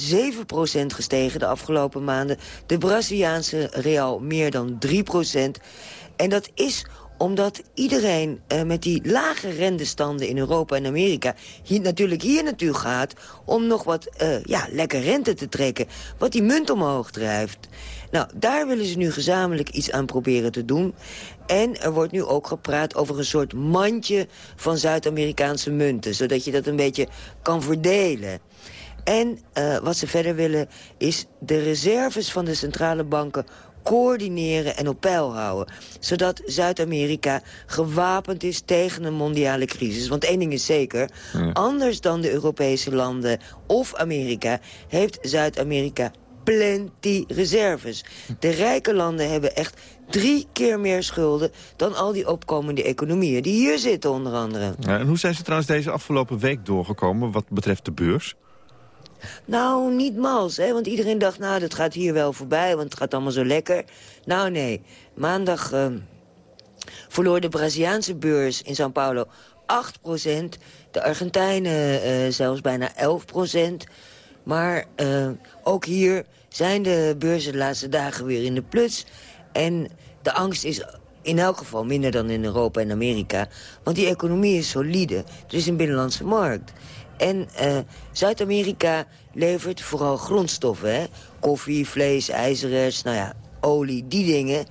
[SPEAKER 30] gestegen de afgelopen maanden. De Braziliaanse real meer dan 3%. En dat is omdat iedereen uh, met die lage rentestanden in Europa en Amerika... Hier, natuurlijk hier naartoe gaat om nog wat uh, ja, lekker rente te trekken. Wat die munt omhoog drijft. Nou, daar willen ze nu gezamenlijk iets aan proberen te doen. En er wordt nu ook gepraat over een soort mandje van Zuid-Amerikaanse munten. Zodat je dat een beetje kan verdelen. En uh, wat ze verder willen is de reserves van de centrale banken coördineren en op peil houden. Zodat Zuid-Amerika gewapend is tegen een mondiale crisis. Want één ding is zeker, anders dan de Europese landen of Amerika... heeft Zuid-Amerika plenty reserves. De rijke landen hebben echt drie keer meer schulden... dan al die opkomende economieën die hier zitten onder andere.
[SPEAKER 5] Ja, en hoe zijn ze trouwens deze afgelopen week doorgekomen wat betreft de beurs?
[SPEAKER 30] Nou, niet mals, hè, want iedereen dacht, nou, dat gaat hier wel voorbij... want het gaat allemaal zo lekker. Nou, nee. Maandag uh, verloor de Braziliaanse beurs in São Paulo 8% De Argentijnen uh, zelfs bijna 11% Maar uh, ook hier zijn de beurzen de laatste dagen weer in de plus. En de angst is in elk geval minder dan in Europa en Amerika. Want die economie is solide. Er is een binnenlandse markt. En uh, Zuid-Amerika levert vooral grondstoffen. Hè? Koffie, vlees, ijzerers, nou ja, olie, die dingen.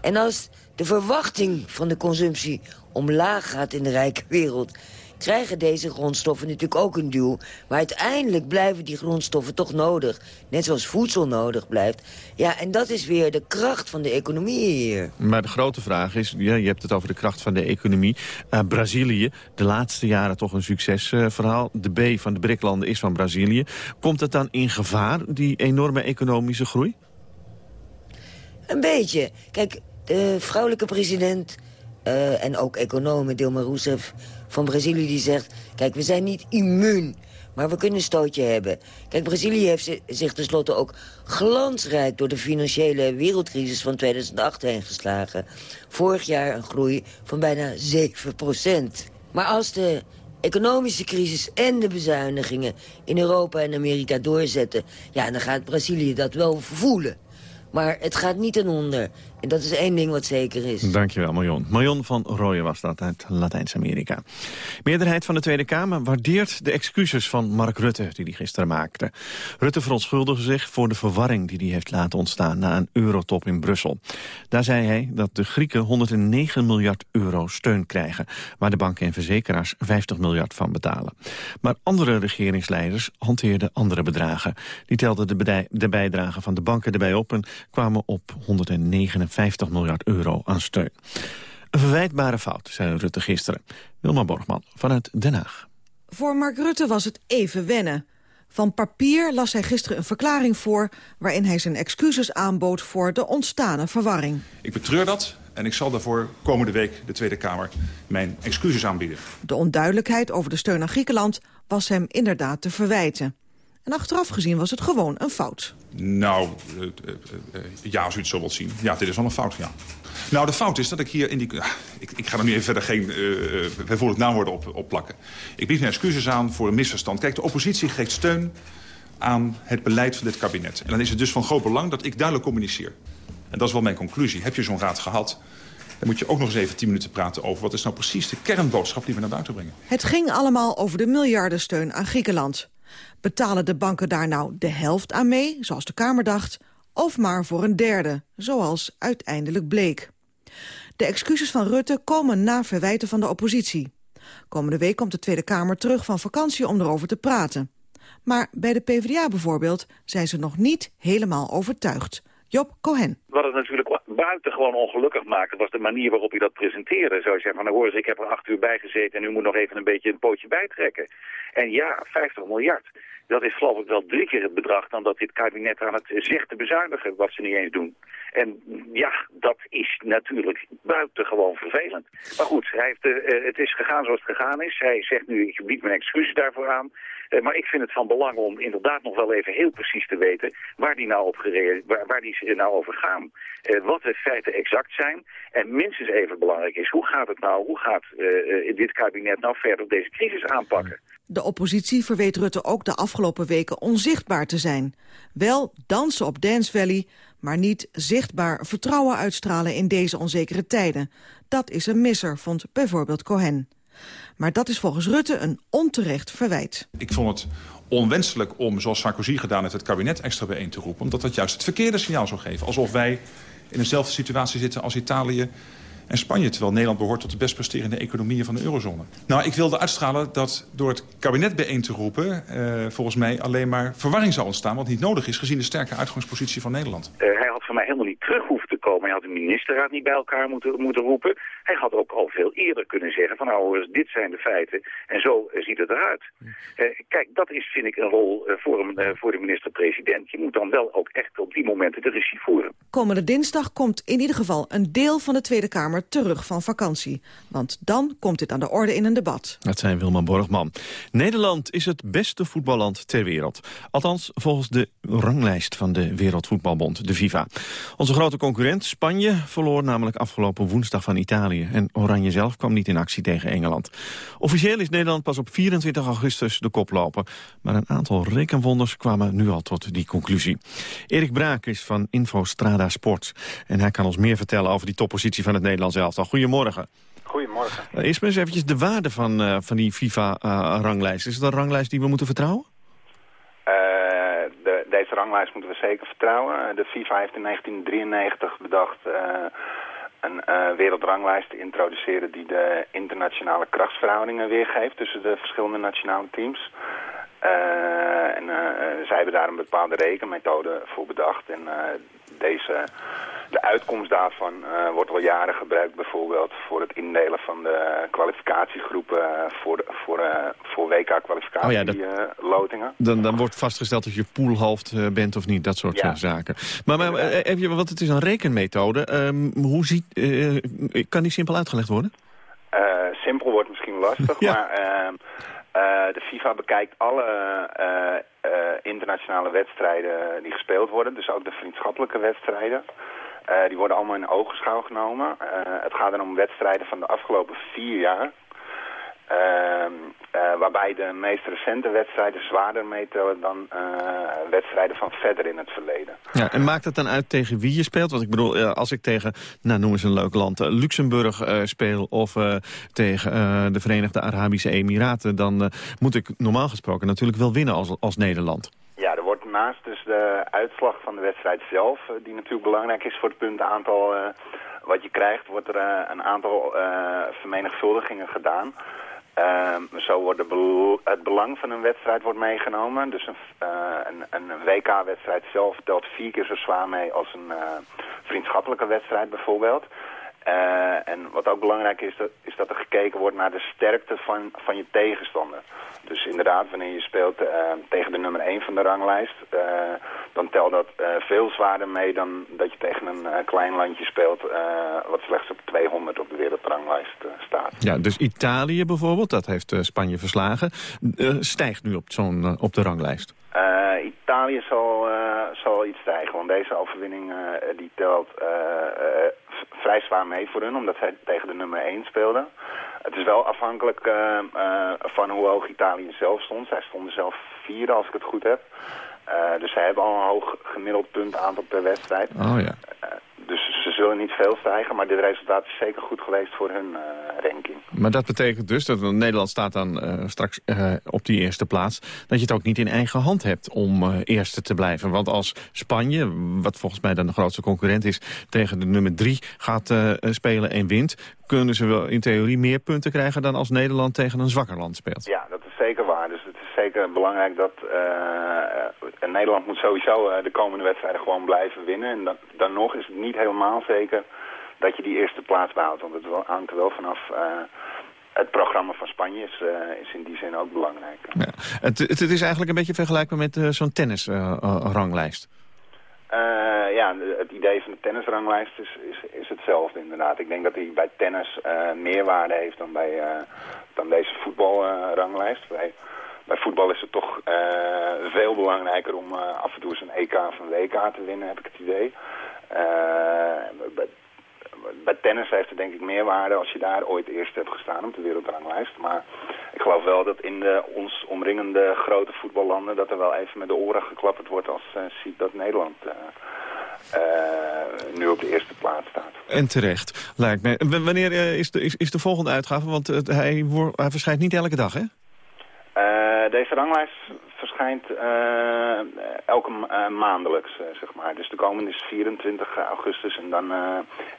[SPEAKER 30] En als de verwachting van de consumptie omlaag gaat in de rijke wereld krijgen deze grondstoffen natuurlijk ook een duw. Maar uiteindelijk blijven die grondstoffen toch nodig. Net zoals voedsel nodig blijft. Ja, en dat is weer de kracht van de economie hier.
[SPEAKER 5] Maar de grote vraag is, ja, je hebt het over de kracht van de economie. Uh, Brazilië, de laatste jaren toch een succesverhaal. Uh, de B van de BRIC-landen is van Brazilië. Komt het dan in gevaar, die enorme economische groei?
[SPEAKER 30] Een beetje. Kijk, de vrouwelijke president eh, en ook economen, Dilma Rousseff van Brazilië, die zegt... kijk, we zijn niet immuun, maar we kunnen een stootje hebben. Kijk, Brazilië heeft zich tenslotte ook glansrijk... door de financiële wereldcrisis van 2008 heen geslagen. Vorig jaar een groei van bijna 7 procent. Maar als de economische crisis en de bezuinigingen in Europa en Amerika doorzetten... ja, dan gaat Brazilië dat wel voelen. Maar het gaat niet ten onder. Dat is één ding wat zeker is.
[SPEAKER 5] Dankjewel, Marion. Marion van Rooyen was dat uit Latijns-Amerika. Meerderheid van de Tweede Kamer waardeert de excuses van Mark Rutte... die hij gisteren maakte. Rutte verontschuldigde zich voor de verwarring die hij heeft laten ontstaan... na een eurotop in Brussel. Daar zei hij dat de Grieken 109 miljard euro steun krijgen... waar de banken en verzekeraars 50 miljard van betalen. Maar andere regeringsleiders hanteerden andere bedragen. Die telden de, de bijdrage van de banken erbij op... en kwamen op 109 50 miljard euro aan steun. Een verwijtbare fout, zei Rutte gisteren. Wilma Borgman vanuit Den Haag.
[SPEAKER 31] Voor Mark Rutte was het even wennen. Van papier las hij gisteren een verklaring voor... waarin hij zijn excuses aanbood voor de ontstane verwarring.
[SPEAKER 32] Ik betreur dat en ik zal daarvoor komende week de Tweede Kamer mijn excuses aanbieden.
[SPEAKER 31] De onduidelijkheid over de steun aan Griekenland was hem inderdaad te verwijten. En achteraf gezien was het gewoon een fout.
[SPEAKER 32] Nou, uh, uh, ja, als u het zo wilt zien. Ja, dit is wel een fout, ja. Nou, de fout is dat ik hier in die... ik, ik, ga er nu even verder geen bijvoorbeeld naamwoorden op, op plakken. Ik bied mijn excuses aan voor een misverstand. Kijk, de oppositie geeft steun aan het beleid van dit kabinet. En dan is het dus van groot belang dat ik duidelijk communiceer. En dat is wel mijn conclusie. Heb je zo'n raad gehad, dan moet je ook nog eens even tien minuten praten over... wat is nou precies de kernboodschap die we naar buiten brengen.
[SPEAKER 31] Het ging allemaal over de miljardensteun aan Griekenland. Betalen de banken daar nou de helft aan mee, zoals de Kamer dacht... of maar voor een derde, zoals uiteindelijk bleek? De excuses van Rutte komen na verwijten van de oppositie. Komende week komt de Tweede Kamer terug van vakantie om erover te praten. Maar bij de PvdA bijvoorbeeld zijn ze nog niet helemaal overtuigd. Job Cohen.
[SPEAKER 33] Wat het natuurlijk buitengewoon ongelukkig maakte... was de manier waarop hij dat presenteerde. Je zeggen, van, nou hoor eens, ik heb er acht uur bij gezeten... en u moet nog even een beetje een pootje bijtrekken. En ja, 50 miljard. Dat is geloof ik wel drie keer het bedrag dan dat dit kabinet aan het zegt te bezuinigen, wat ze niet eens doen. En ja, dat is natuurlijk buitengewoon vervelend. Maar goed, hij heeft, uh, het is gegaan zoals het gegaan is. Hij zegt nu, ik bied mijn excuses daarvoor aan. Uh, maar ik vind het van belang om inderdaad nog wel even heel precies te weten waar die nou, op waar, waar die nou over gaan. Uh, wat de feiten exact zijn. En minstens even belangrijk is, hoe gaat het nou, hoe gaat dit kabinet nou verder deze crisis aanpakken?
[SPEAKER 31] De oppositie verweet Rutte ook de afgelopen weken onzichtbaar te zijn. Wel dansen op Dance Valley, maar niet zichtbaar vertrouwen uitstralen in deze onzekere tijden. Dat is een misser, vond bijvoorbeeld Cohen. Maar dat is volgens Rutte een onterecht verwijt.
[SPEAKER 32] Ik vond het onwenselijk om, zoals Sarkozy gedaan heeft, het kabinet extra bijeen te roepen. Omdat dat juist het verkeerde signaal zou geven. Alsof wij in dezelfde situatie zitten als Italië en Spanje... terwijl Nederland behoort tot de best presterende economieën van de eurozone. Nou, ik wilde uitstralen dat door het kabinet bijeen te roepen... Uh, volgens mij alleen maar verwarring zou ontstaan... wat niet nodig is gezien de sterke uitgangspositie van Nederland.
[SPEAKER 33] Uh, hij had van mij helemaal niet terug hoeven te komen. Hij had de ministerraad niet bij elkaar moeten, moeten roepen. Hij had ook al veel eerder kunnen zeggen van nou, dit zijn de feiten en zo ziet het eruit. Uh, kijk, dat is vind ik een rol voor, een, voor de minister-president. Je moet dan wel ook echt op die momenten de regie voeren.
[SPEAKER 31] Komende dinsdag komt in ieder geval een deel van de Tweede Kamer terug van vakantie. Want dan komt dit aan de orde in een debat.
[SPEAKER 5] Dat zijn Wilma Borgman. Nederland is het beste voetballand ter wereld. Althans volgens de ranglijst van de Wereldvoetbalbond, de FIFA. Onze grote concurrent Spanje verloor namelijk afgelopen woensdag van Italië. En Oranje zelf kwam niet in actie tegen Engeland. Officieel is Nederland pas op 24 augustus de koploper. Maar een aantal rekenwonders kwamen nu al tot die conclusie. Erik Braak is van Infostrada Sport. En hij kan ons meer vertellen over die toppositie van het Nederlands elftal. Goedemorgen.
[SPEAKER 34] Goedemorgen.
[SPEAKER 5] Uh, eerst maar eens eventjes de waarde van, uh, van die FIFA-ranglijst. Uh, is het een ranglijst die we moeten vertrouwen?
[SPEAKER 34] De, deze ranglijst moeten we zeker vertrouwen. De FIFA heeft in 1993 bedacht een wereldranglijst te introduceren... die de internationale krachtsverhoudingen weergeeft tussen de verschillende nationale teams... Uh, en uh, zij hebben daar een bepaalde rekenmethode voor bedacht. En uh, deze, de uitkomst daarvan eh, wordt al jaren gebruikt bijvoorbeeld voor het indelen van de kwalificatiegroepen voor, voor, uh, voor WK-kwalificatie
[SPEAKER 5] Oh ja. Dan, dan wordt vastgesteld of je poolhalft eh, bent of niet, dat soort
[SPEAKER 34] Ja.
[SPEAKER 5] eh, zaken. Maar, maar eh, je, want het is een rekenmethode. Ehm, hoe ziet, eh, kan die simpel uitgelegd worden?
[SPEAKER 34] Eh, simpel wordt misschien lastig, [LAUGHS]
[SPEAKER 5] Ja.
[SPEAKER 34] maar ehm, eh, de FIFA bekijkt alle eh, eh, internationale wedstrijden die gespeeld worden. Dus ook de vriendschappelijke wedstrijden. Eh, die worden allemaal in oogschouw genomen. Eh, het gaat dan om wedstrijden van de afgelopen vier jaar. Ehm, eh, waarbij de meest recente wedstrijden zwaarder meetellen dan eh, wedstrijden van verder in het verleden.
[SPEAKER 5] Ja, en maakt het dan uit tegen wie je speelt? Want ik bedoel, eh, als ik tegen, nou noem eens een leuk land, Luxemburg speel... of tegen de Verenigde Arabische Emiraten... dan moet ik normaal gesproken natuurlijk wel winnen als, als Nederland.
[SPEAKER 34] Ja, er wordt naast dus de uitslag van de wedstrijd zelf, die natuurlijk belangrijk is voor het puntenaantal eh, wat je krijgt, wordt er een aantal vermenigvuldigingen gedaan. Ehm, zo wordt het belang van een wedstrijd wordt meegenomen. Dus een, eh, een, een WK-wedstrijd zelf telt vier keer zo zwaar mee als een eh, vriendschappelijke wedstrijd bijvoorbeeld. Eh, en wat ook belangrijk is, dat, is dat er gekeken wordt naar de sterkte van, van je tegenstander. Dus inderdaad, wanneer je speelt eh, tegen de nummer 1 van de ranglijst, eh, dan telt dat veel zwaarder mee dan dat je tegen een klein landje speelt wat slechts op 200 op de wereldranglijst staat.
[SPEAKER 5] Ja, dus Italië bijvoorbeeld, dat heeft Spanje verslagen... stijgt nu op, zo'n, op de ranglijst.
[SPEAKER 34] Italië zal, zal iets stijgen, want deze overwinning die telt vrij zwaar mee voor hun, omdat zij tegen de nummer 1 speelden. Het is wel afhankelijk eh, eh, van hoe hoog Italië zelf stond. Zij stonden zelf vierde, als ik het goed heb. Eh, dus zij hebben al een hoog gemiddeld puntaantal per wedstrijd.
[SPEAKER 5] Oh ja.
[SPEAKER 34] Dus ze zullen niet veel stijgen, maar dit resultaat is zeker goed geweest voor hun eh, ranking.
[SPEAKER 5] Maar dat betekent dus dat Nederland staat dan eh, straks eh, op die eerste plaats... dat je het ook niet in eigen hand hebt om eerste te blijven. Want als Spanje, wat volgens mij dan de grootste concurrent is... tegen de nummer drie gaat spelen en wint... kunnen ze wel in theorie meer punten krijgen... dan als Nederland tegen een zwakker land speelt.
[SPEAKER 34] Ja, dat is zeker waar. Dus het is zeker belangrijk dat eh, Nederland moet sowieso eh, de komende wedstrijden gewoon blijven winnen. En dan, dan nog is het niet helemaal zeker dat je die eerste plaats behoudt. Want het hangt er wel vanaf... eh, het programma van Spanje is, is in die zin ook belangrijk.
[SPEAKER 5] Het, het, het is eigenlijk een beetje vergelijkbaar met zo'n tennisranglijst.
[SPEAKER 34] Eh, ja, het idee van de tennisranglijst is, is, is hetzelfde inderdaad. Ik denk dat hij bij tennis meer waarde heeft dan bij dan deze voetbalranglijst. bij, bij voetbal is het toch eh, veel belangrijker om eh, af en toe eens een EK of een WK te winnen, heb ik het idee. Eh, bij, bij tennis heeft het denk ik meer waarde als je daar ooit eerst hebt gestaan op de wereldranglijst. Maar ik geloof wel dat in de ons omringende grote voetballanden... dat er wel even met de oren geklapperd wordt als eh ziet dat Nederland nu op de eerste plaats staat.
[SPEAKER 5] En terecht, lijkt me. W- wanneer is, de, is, is de volgende uitgave? Want hij, hij verschijnt niet elke dag, hè?
[SPEAKER 34] Eh, deze ranglijst verschijnt eh, elke eh, maandelijks, zeg maar. Dus de komende is 24 augustus en dan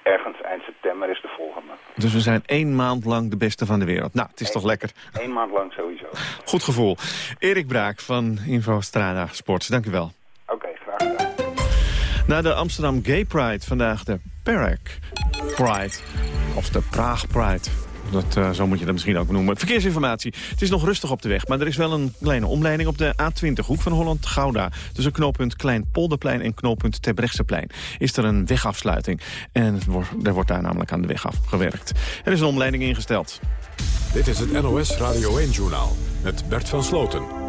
[SPEAKER 34] ergens eind september is de volgende.
[SPEAKER 5] Dus we zijn één maand lang de beste van de wereld. Nou, het is toch lekker.
[SPEAKER 34] Eén maand lang sowieso.
[SPEAKER 5] Goed gevoel. Erik Braak van Info Strada Sports, dank u wel.
[SPEAKER 34] Oké, graag gedaan.
[SPEAKER 5] Na de Amsterdam Gay Pride vandaag de Prague Pride. Of de Praag Pride. Dat, eh, zo moet je dat misschien ook noemen. Verkeersinformatie. Het is nog rustig op de weg, maar er is wel een kleine omleiding op de A20, hoek van Holland-Gouda. Tussen knooppunt Kleinpolderplein en knooppunt Terbrechtseplein is er een wegafsluiting. En er wordt- daar namelijk aan de weg afgewerkt. Er is een omleiding ingesteld.
[SPEAKER 1] Dit is het NOS Radio 1-journaal met Bert van Sloten.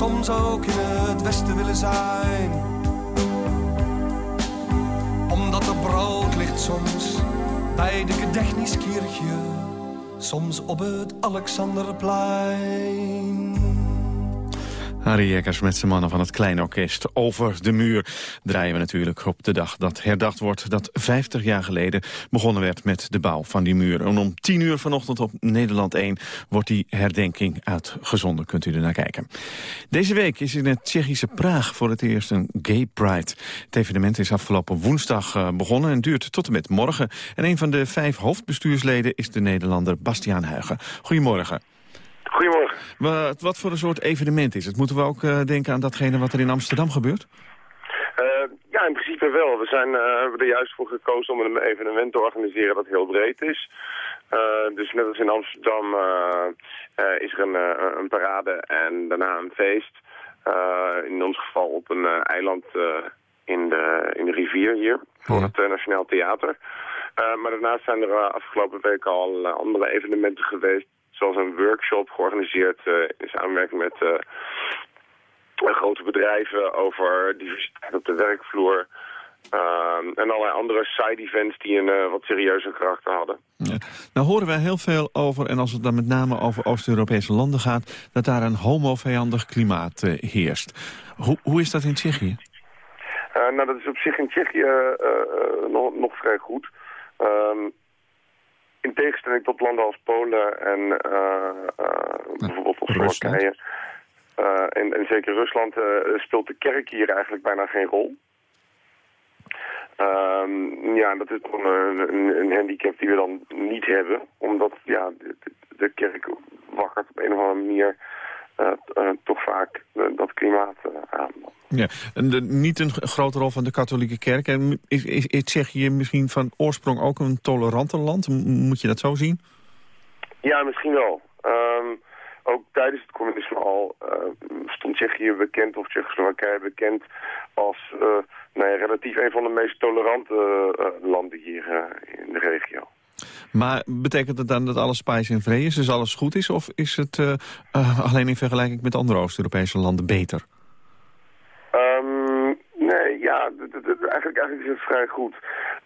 [SPEAKER 35] soms ook in het westen willen zijn. Omdat er brood ligt soms bij de Gedechniskirche, soms op het Alexanderplein.
[SPEAKER 5] Harry Jekkers met zijn mannen van het Klein Orkest. Over de muur draaien we natuurlijk op de dag dat herdacht wordt... dat 50 jaar geleden begonnen werd met de bouw van die muur. En om 10 uur vanochtend op Nederland 1 wordt die herdenking uitgezonden. Kunt u er naar kijken. Deze week is in het Tsjechische Praag voor het eerst een Gay Pride. Het evenement is afgelopen woensdag eh, begonnen en duurt tot en met morgen. En een van de vijf hoofdbestuursleden is de Nederlander Bastiaan Huigen. Goedemorgen.
[SPEAKER 36] Goedemorgen.
[SPEAKER 5] Wat, wat voor een soort evenement is het? Moeten we ook uh, denken aan datgene wat er in Amsterdam gebeurt?
[SPEAKER 36] Uh, ja, in principe wel. We zijn uh, er juist voor gekozen om een evenement te organiseren dat heel breed is. dus net als in Amsterdam is er een, een, parade en daarna een feest. in ons geval op een eiland in, de, in de rivier hier, voor het Nationaal Theater. maar daarnaast zijn er afgelopen weken al andere evenementen geweest zoals een workshop georganiseerd uh, in samenwerking met uh, grote bedrijven over diversiteit op de werkvloer. Uh, en allerlei andere side-events die een uh, wat serieuzer karakter hadden.
[SPEAKER 5] Ja. Nou horen wij heel veel over, en als het dan met name over Oost-Europese landen gaat... dat daar een homo-vijandig klimaat uh, heerst. Hoe, hoe is dat in Tsjechië?
[SPEAKER 36] nou, dat is op zich in Tsjechië nog, nog vrij goed. Um, in tegenstelling tot landen als Polen en uh, bijvoorbeeld Slowakije... Uh, en, en, zeker Rusland speelt de kerk hier eigenlijk bijna geen rol. Uh, ja, dat is een, een, een, handicap die we dan niet hebben. Omdat ja, de, de kerk wakkert op een of andere manier toch vaak dat klimaat aan.
[SPEAKER 5] Ja, en de, niet een grote rol van de katholieke kerk. En is, is, is Tsjechië misschien van oorsprong ook een tolerante land? Moet je dat zo zien?
[SPEAKER 36] Ja, misschien wel. Um, ook tijdens het communisme al uh, stond Tsjechië bekend, of Tsjechoslowakije bekend, als uh, nou ja, relatief een van de meest tolerante uh, landen hier in de regio.
[SPEAKER 5] Maar betekent het dan dat alles spijs en vrede is, dus alles goed is? Of is het alleen in vergelijking met andere Oost-Europese landen beter?
[SPEAKER 36] Um, nee, ja, eigenlijk, eigenlijk is het vrij goed.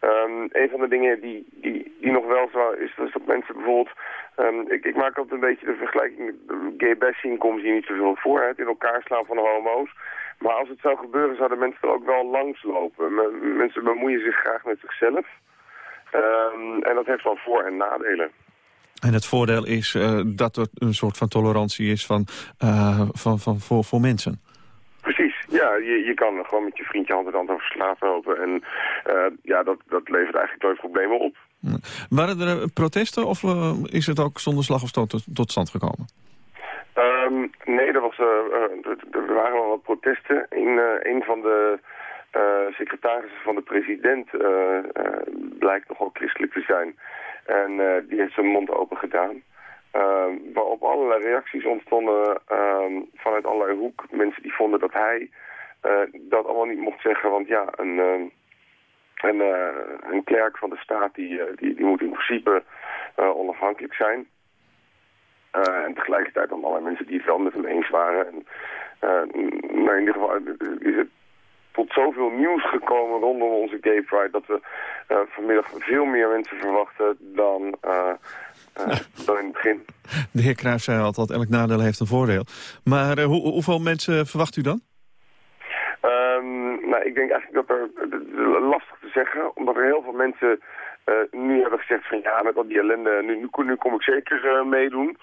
[SPEAKER 36] Um, een van de dingen die, die, die nog wel zo is, is dat mensen bijvoorbeeld
[SPEAKER 37] Ehm, ik, ik, maak altijd een beetje de vergelijking. Gay bashing komt hier niet zoveel voor. Het in elkaar slaan van homo's. Maar als het zou gebeuren, zouden mensen er ook wel langs lopen. mensen bemoeien zich graag met zichzelf. Um, en dat heeft wel voor- en nadelen.
[SPEAKER 5] En het voordeel is uh, dat er een soort van tolerantie is van, uh, van, van, voor, voor mensen.
[SPEAKER 37] Precies, ja. Je, je kan gewoon met je vriendje hand in hand over straat lopen. En uh, ja, dat, dat levert eigenlijk nooit problemen op.
[SPEAKER 5] Waren er protesten of is het ook zonder slag of stoot tot, tot stand gekomen?
[SPEAKER 37] Um, nee, er, was, er waren wel wat protesten. In een van de secretarissen van de president blijkt nogal christelijk te zijn. En die heeft zijn mond open gedaan. Waarop allerlei reacties ontstonden vanuit allerlei hoek. Mensen die vonden dat hij dat allemaal niet mocht zeggen. Want ja, een, een, een klerk van de staat die, die, die moet in principe onafhankelijk zijn. en tegelijkertijd dan allerlei mensen die het wel met hem eens waren. En, nou, in ieder geval is het tot zoveel nieuws gekomen rondom onze Gay Pride... dat we uh, vanmiddag veel meer mensen verwachten dan, uh, uh, [LAUGHS] dan in het begin.
[SPEAKER 5] De heer Kruijf zei altijd, elk nadeel heeft een voordeel. Maar hoe, hoeveel mensen verwacht u dan?
[SPEAKER 37] Um, nou, ik denk eigenlijk dat er, lastig te zeggen, omdat er heel veel mensen nu hebben gezegd van ja, met al die ellende, nu, nu, nu kom ik zeker meedoen.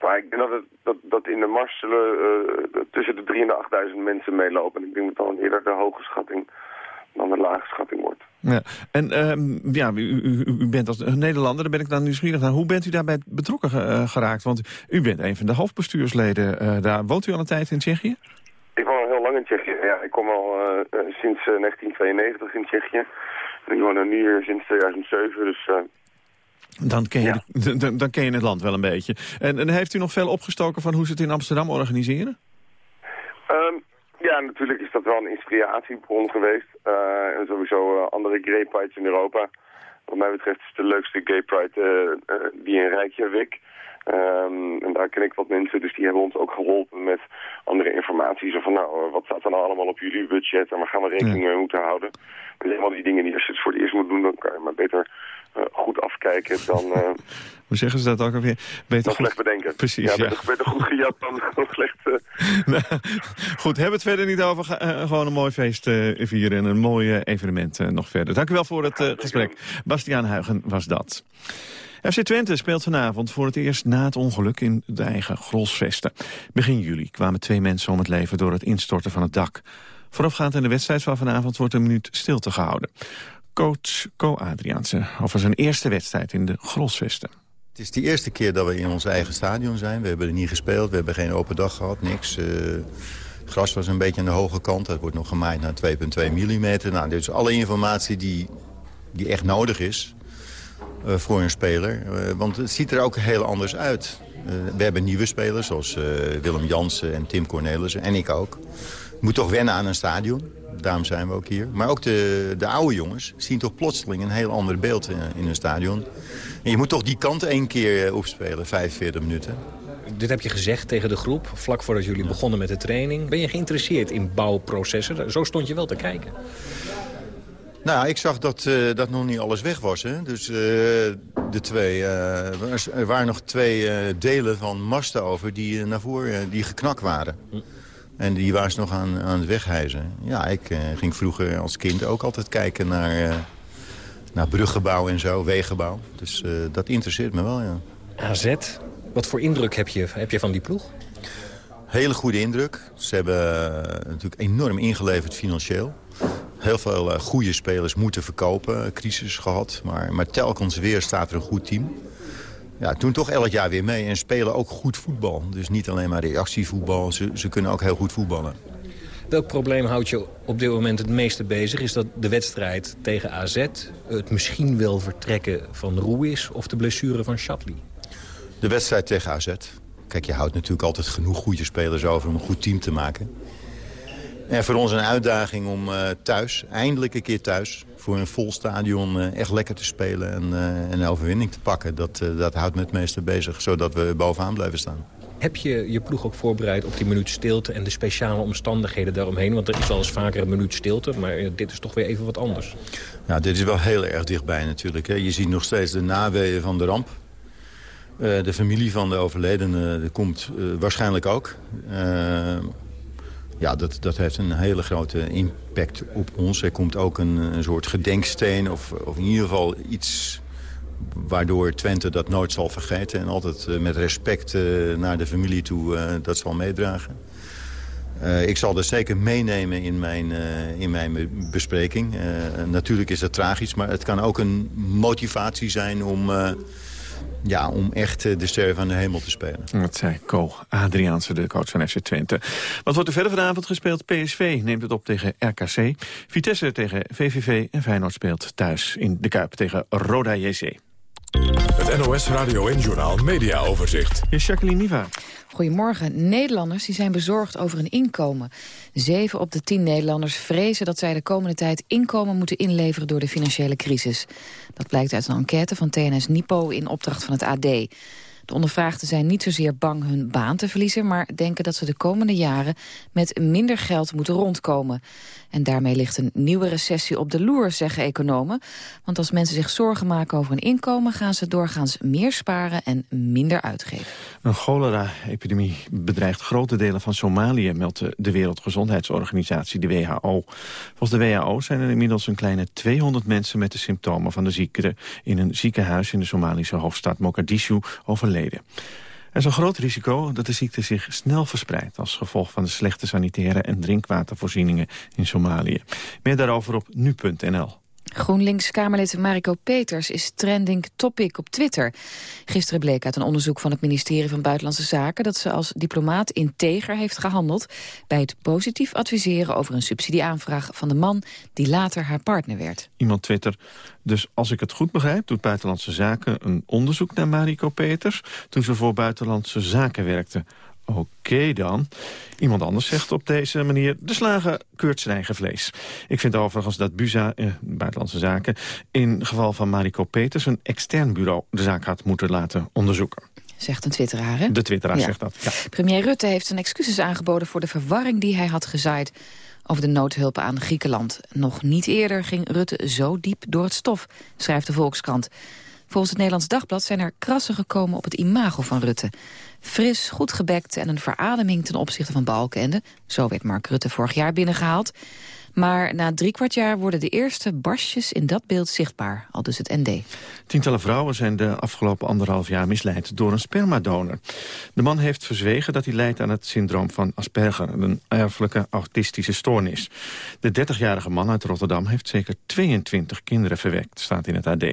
[SPEAKER 37] Maar ik denk dat, het, dat, dat in de mars zullen uh, tussen de 3.000 en 8.000 mensen meelopen. En ik denk dat dan eerder de hoge schatting dan de lage schatting wordt.
[SPEAKER 5] Ja. En uh, ja, u, u, u, bent als Nederlander, daar ben ik dan nieuwsgierig naar. Hoe bent u daarbij betrokken uh, geraakt? Want u bent een van de hoofdbestuursleden uh, daar. Woont u al een tijd in Tsjechië?
[SPEAKER 37] Ik woon al heel lang in Tsjechië. Ja, ik kom al sinds 1992 in Tsjechië. En ik woon er nu hier sinds 2007, dus
[SPEAKER 5] dan ken, je ja. de, dan, dan ken je het land wel een beetje. En, en, heeft u nog veel opgestoken van hoe ze het in Amsterdam organiseren?
[SPEAKER 37] Um, ja, natuurlijk is dat wel een inspiratiebron geweest. Uh, en sowieso uh, andere gay prides in Europa. Wat mij betreft is het de leukste gay pride uh, die in Reykjavik. Um, en daar ken ik wat mensen, dus die hebben ons ook geholpen met andere informatie. Zo van, nou, wat staat er nou allemaal op jullie budget en waar gaan we rekening mee moeten houden? Dat zijn allemaal die dingen die als je het voor het eerst moet doen, dan kan je maar beter goed afkijken dan... Uh, [LAUGHS]
[SPEAKER 5] Hoe zeggen ze dat ook alweer?
[SPEAKER 37] Beter dan slecht bedenken.
[SPEAKER 5] Precies,
[SPEAKER 37] ja. Beter, beter goed gejat dan, [LAUGHS] dan slecht... Uh... [LAUGHS]
[SPEAKER 5] nou, goed, hebben we het verder niet over. Gewoon een mooi feest vieren en een mooi evenement nog verder. Dank u wel voor het gesprek. Bastiaan Huigen was dat. FC Twente speelt vanavond voor het eerst na het ongeluk in de eigen Grolsvesten. Begin juli kwamen twee mensen om het leven door het instorten van het dak. Voorafgaand in de wedstrijd van vanavond wordt een minuut stilte gehouden. Coach Co Adriaanse over zijn eerste wedstrijd in de Grolsvesten.
[SPEAKER 38] Het is de eerste keer dat we in ons eigen stadion zijn. We hebben er niet gespeeld, we hebben geen open dag gehad, niks. Uh, het gras was een beetje aan de hoge kant. Dat wordt nog gemaaid naar 2,2 mm. Nou, dus alle informatie die, die echt nodig is uh, voor een speler. Uh, want het ziet er ook heel anders uit. We hebben nieuwe spelers zoals Willem Jansen en Tim Cornelissen. En ik ook. Je moet toch wennen aan een stadion. Daarom zijn we ook hier. Maar ook de, de oude jongens zien toch plotseling een heel ander beeld in, in een stadion. En je moet toch die kant één keer opspelen, 45 minuten.
[SPEAKER 39] Dit heb je gezegd tegen de groep, vlak voordat jullie begonnen met de training. Ben je geïnteresseerd in bouwprocessen? Zo stond je wel te kijken.
[SPEAKER 38] Nou, ik zag dat, uh, dat nog niet alles weg was. Hè? Dus uh, de twee, uh, er waren nog twee delen van masten over die naar voren die geknakt waren. Hm. En die waren ze nog aan, aan het weghijzen. Ja, ik ging vroeger als kind ook altijd kijken naar, naar bruggebouw en zo, wegenbouw. Dus dat interesseert me wel, ja.
[SPEAKER 39] AZ, wat voor indruk heb je, heb je van die ploeg?
[SPEAKER 38] Hele goede indruk. Ze hebben natuurlijk enorm ingeleverd financieel. Heel veel uh, goede spelers moeten verkopen, crisis gehad. Maar, maar telkens weer staat er een goed team. Ja, doen toch elk jaar weer mee en spelen ook goed voetbal. Dus niet alleen maar reactievoetbal, ze, ze kunnen ook heel goed voetballen.
[SPEAKER 39] Welk probleem houdt je op dit moment het meeste bezig? Is dat de wedstrijd tegen AZ, het misschien wel vertrekken van Ruiz of de blessure van Shatley?
[SPEAKER 38] De wedstrijd tegen AZ. Kijk, je houdt natuurlijk altijd genoeg goede spelers over om een goed team te maken. En voor ons een uitdaging om uh, thuis, eindelijk een keer thuis... voor een vol stadion uh, echt lekker te spelen en uh, een overwinning te pakken. Dat, dat houdt me het meeste bezig, zodat we bovenaan blijven staan.
[SPEAKER 39] Heb je je ploeg ook voorbereid op die minuut stilte en de speciale omstandigheden daaromheen? Want er is wel eens vaker een minuut stilte, maar dit is toch weer even wat anders.
[SPEAKER 38] Ja, dit is wel heel erg dichtbij natuurlijk. Hè. Je ziet nog steeds de naweeën van de ramp. Uh, de familie van de overledene komt uh, waarschijnlijk ook. Uh, ja, dat, dat heeft een hele grote impact op ons. Er komt ook een, een soort gedenksteen of, of in ieder geval iets waardoor Twente dat nooit zal vergeten... en altijd uh, met respect uh, naar de familie toe uh, dat zal meedragen. ik zal dat zeker meenemen in mijn, in mijn bespreking. natuurlijk is dat tragisch, maar het kan ook een motivatie zijn... om, ja, om echt de sterren van de hemel te spelen.
[SPEAKER 5] Dat zei Co Adriaanse, de coach van FC Twente. Wat wordt er verder vanavond gespeeld? PSV neemt het op tegen RKC. Vitesse tegen VVV en Feyenoord speelt thuis in de Kuip tegen Roda JC.
[SPEAKER 1] Het NOS Radio en Journal Media Overzicht.
[SPEAKER 5] Is Jacqueline Niva.
[SPEAKER 40] Goedemorgen. Nederlanders die zijn bezorgd over een inkomen. Zeven op de tien Nederlanders vrezen dat zij de komende tijd inkomen moeten inleveren door de financiële crisis. Dat blijkt uit een enquête van TNS Nipo in opdracht van het AD. De ondervraagden zijn niet zozeer bang hun baan te verliezen... maar denken dat ze de komende jaren met minder geld moeten rondkomen. En daarmee ligt een nieuwe recessie op de loer, zeggen economen. Want als mensen zich zorgen maken over hun inkomen... gaan ze doorgaans meer sparen en minder uitgeven.
[SPEAKER 5] Een cholera-epidemie bedreigt grote delen van Somalië... meldt de Wereldgezondheidsorganisatie, de WHO. Volgens de WHO zijn er inmiddels een kleine 200 mensen... met de symptomen van de ziekte in een ziekenhuis... in de Somalische hoofdstad Mogadishu overleden. Er is een groot risico dat de ziekte zich snel verspreidt... als gevolg van de slechte sanitaire en drinkwatervoorzieningen in Somalië. Meer daarover op nu.nl.
[SPEAKER 40] GroenLinks-Kamerlid Mariko Peters is trending topic op Twitter. Gisteren bleek uit een onderzoek van het ministerie van Buitenlandse Zaken... dat ze als diplomaat integer heeft gehandeld... bij het positief adviseren over een subsidieaanvraag van de man... die later haar partner werd.
[SPEAKER 5] Iemand twitter. Dus als ik het goed begrijp, doet Buitenlandse Zaken een onderzoek naar Mariko Peters... toen ze voor Buitenlandse Zaken werkte. Oké dan. Iemand anders zegt op deze manier... de slagen keurt zijn eigen vlees. Ik vind overigens dat BUZA, eh, Buitenlandse Zaken... in geval van Mariko Peters een extern bureau... de zaak had moeten laten onderzoeken.
[SPEAKER 40] Zegt een twitteraar, hè?
[SPEAKER 5] De twitteraar zegt dat, ja.
[SPEAKER 40] Premier Rutte heeft zijn excuses aangeboden... voor de verwarring die hij had gezaaid over de noodhulp aan Griekenland. Nog niet eerder ging Rutte zo diep door het stof, schrijft de Volkskrant. Volgens het Nederlands Dagblad zijn er krassen gekomen op het imago van Rutte. Fris, goed gebekt en een verademing ten opzichte van Balkenende. Zo werd Mark Rutte vorig jaar binnengehaald. Maar na drie kwart jaar worden de eerste barstjes in dat beeld zichtbaar, al dus het ND.
[SPEAKER 5] Tientallen vrouwen zijn de afgelopen anderhalf jaar misleid door een spermadonor. De man heeft verzwegen dat hij lijdt aan het syndroom van Asperger, een erfelijke autistische stoornis. De 30-jarige man uit Rotterdam heeft zeker 22 kinderen verwekt, staat in het AD.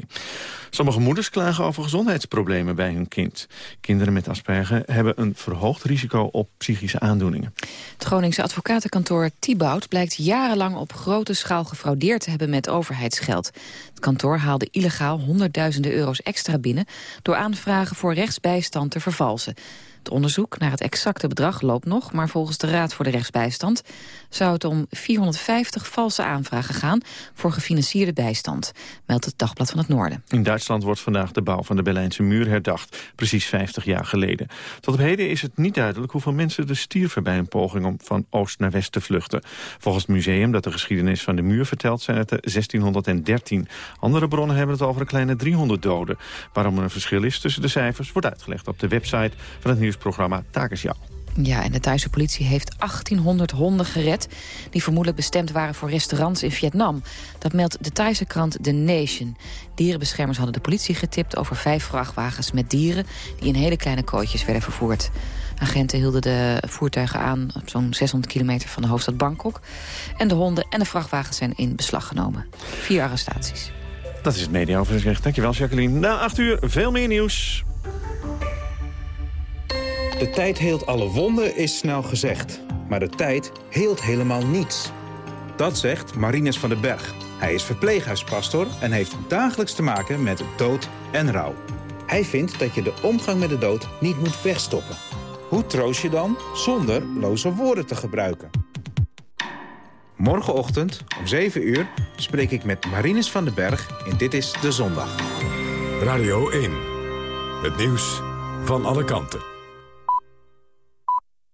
[SPEAKER 5] Sommige moeders klagen over gezondheidsproblemen bij hun kind. Kinderen met Asperger hebben een verhoogd risico op psychische aandoeningen.
[SPEAKER 40] Het Groningse advocatenkantoor Thibaut blijkt jarenlang op grote schaal gefraudeerd te hebben met overheidsgeld. Het kantoor haalde illegaal honderdduizenden euro's extra binnen... door aanvragen voor rechtsbijstand te vervalsen. Het onderzoek naar het exacte bedrag loopt nog... maar volgens de Raad voor de Rechtsbijstand zou het om 450 valse aanvragen gaan... voor gefinancierde bijstand, meldt het Dagblad van het Noorden.
[SPEAKER 5] In Duitsland wordt vandaag de bouw van de Berlijnse muur herdacht, precies 50 jaar geleden. Tot op heden is het niet duidelijk hoeveel mensen er stierven... bij een poging om van oost naar west te vluchten. Volgens het museum dat de geschiedenis van de muur vertelt... zijn het er 1613. Andere bronnen hebben het over een kleine 300 doden. Waarom er een verschil is tussen de cijfers... wordt uitgelegd op de website van het nieuws programma Takersjouw.
[SPEAKER 40] Ja, en de Thaise politie heeft 1800 honden gered... die vermoedelijk bestemd waren voor restaurants in Vietnam. Dat meldt de Thaise krant The Nation. Dierenbeschermers hadden de politie getipt over vijf vrachtwagens met dieren... die in hele kleine kooitjes werden vervoerd. Agenten hielden de voertuigen aan op zo'n 600 kilometer van de hoofdstad Bangkok. En de honden en de vrachtwagens zijn in beslag genomen. Vier arrestaties.
[SPEAKER 5] Dat is het mediaoverzicht. Dankjewel, Jacqueline. Na acht uur veel meer nieuws.
[SPEAKER 41] De tijd heelt alle wonden is snel gezegd. Maar de tijd heelt helemaal niets. Dat zegt Marines van den Berg. Hij is verpleeghuispastor en heeft dagelijks te maken met dood en rouw. Hij vindt dat je de omgang met de dood niet moet wegstoppen. Hoe troost je dan zonder loze woorden te gebruiken? Morgenochtend om 7 uur spreek ik met Marines van den Berg in Dit is de Zondag.
[SPEAKER 1] Radio 1. Het nieuws van alle kanten.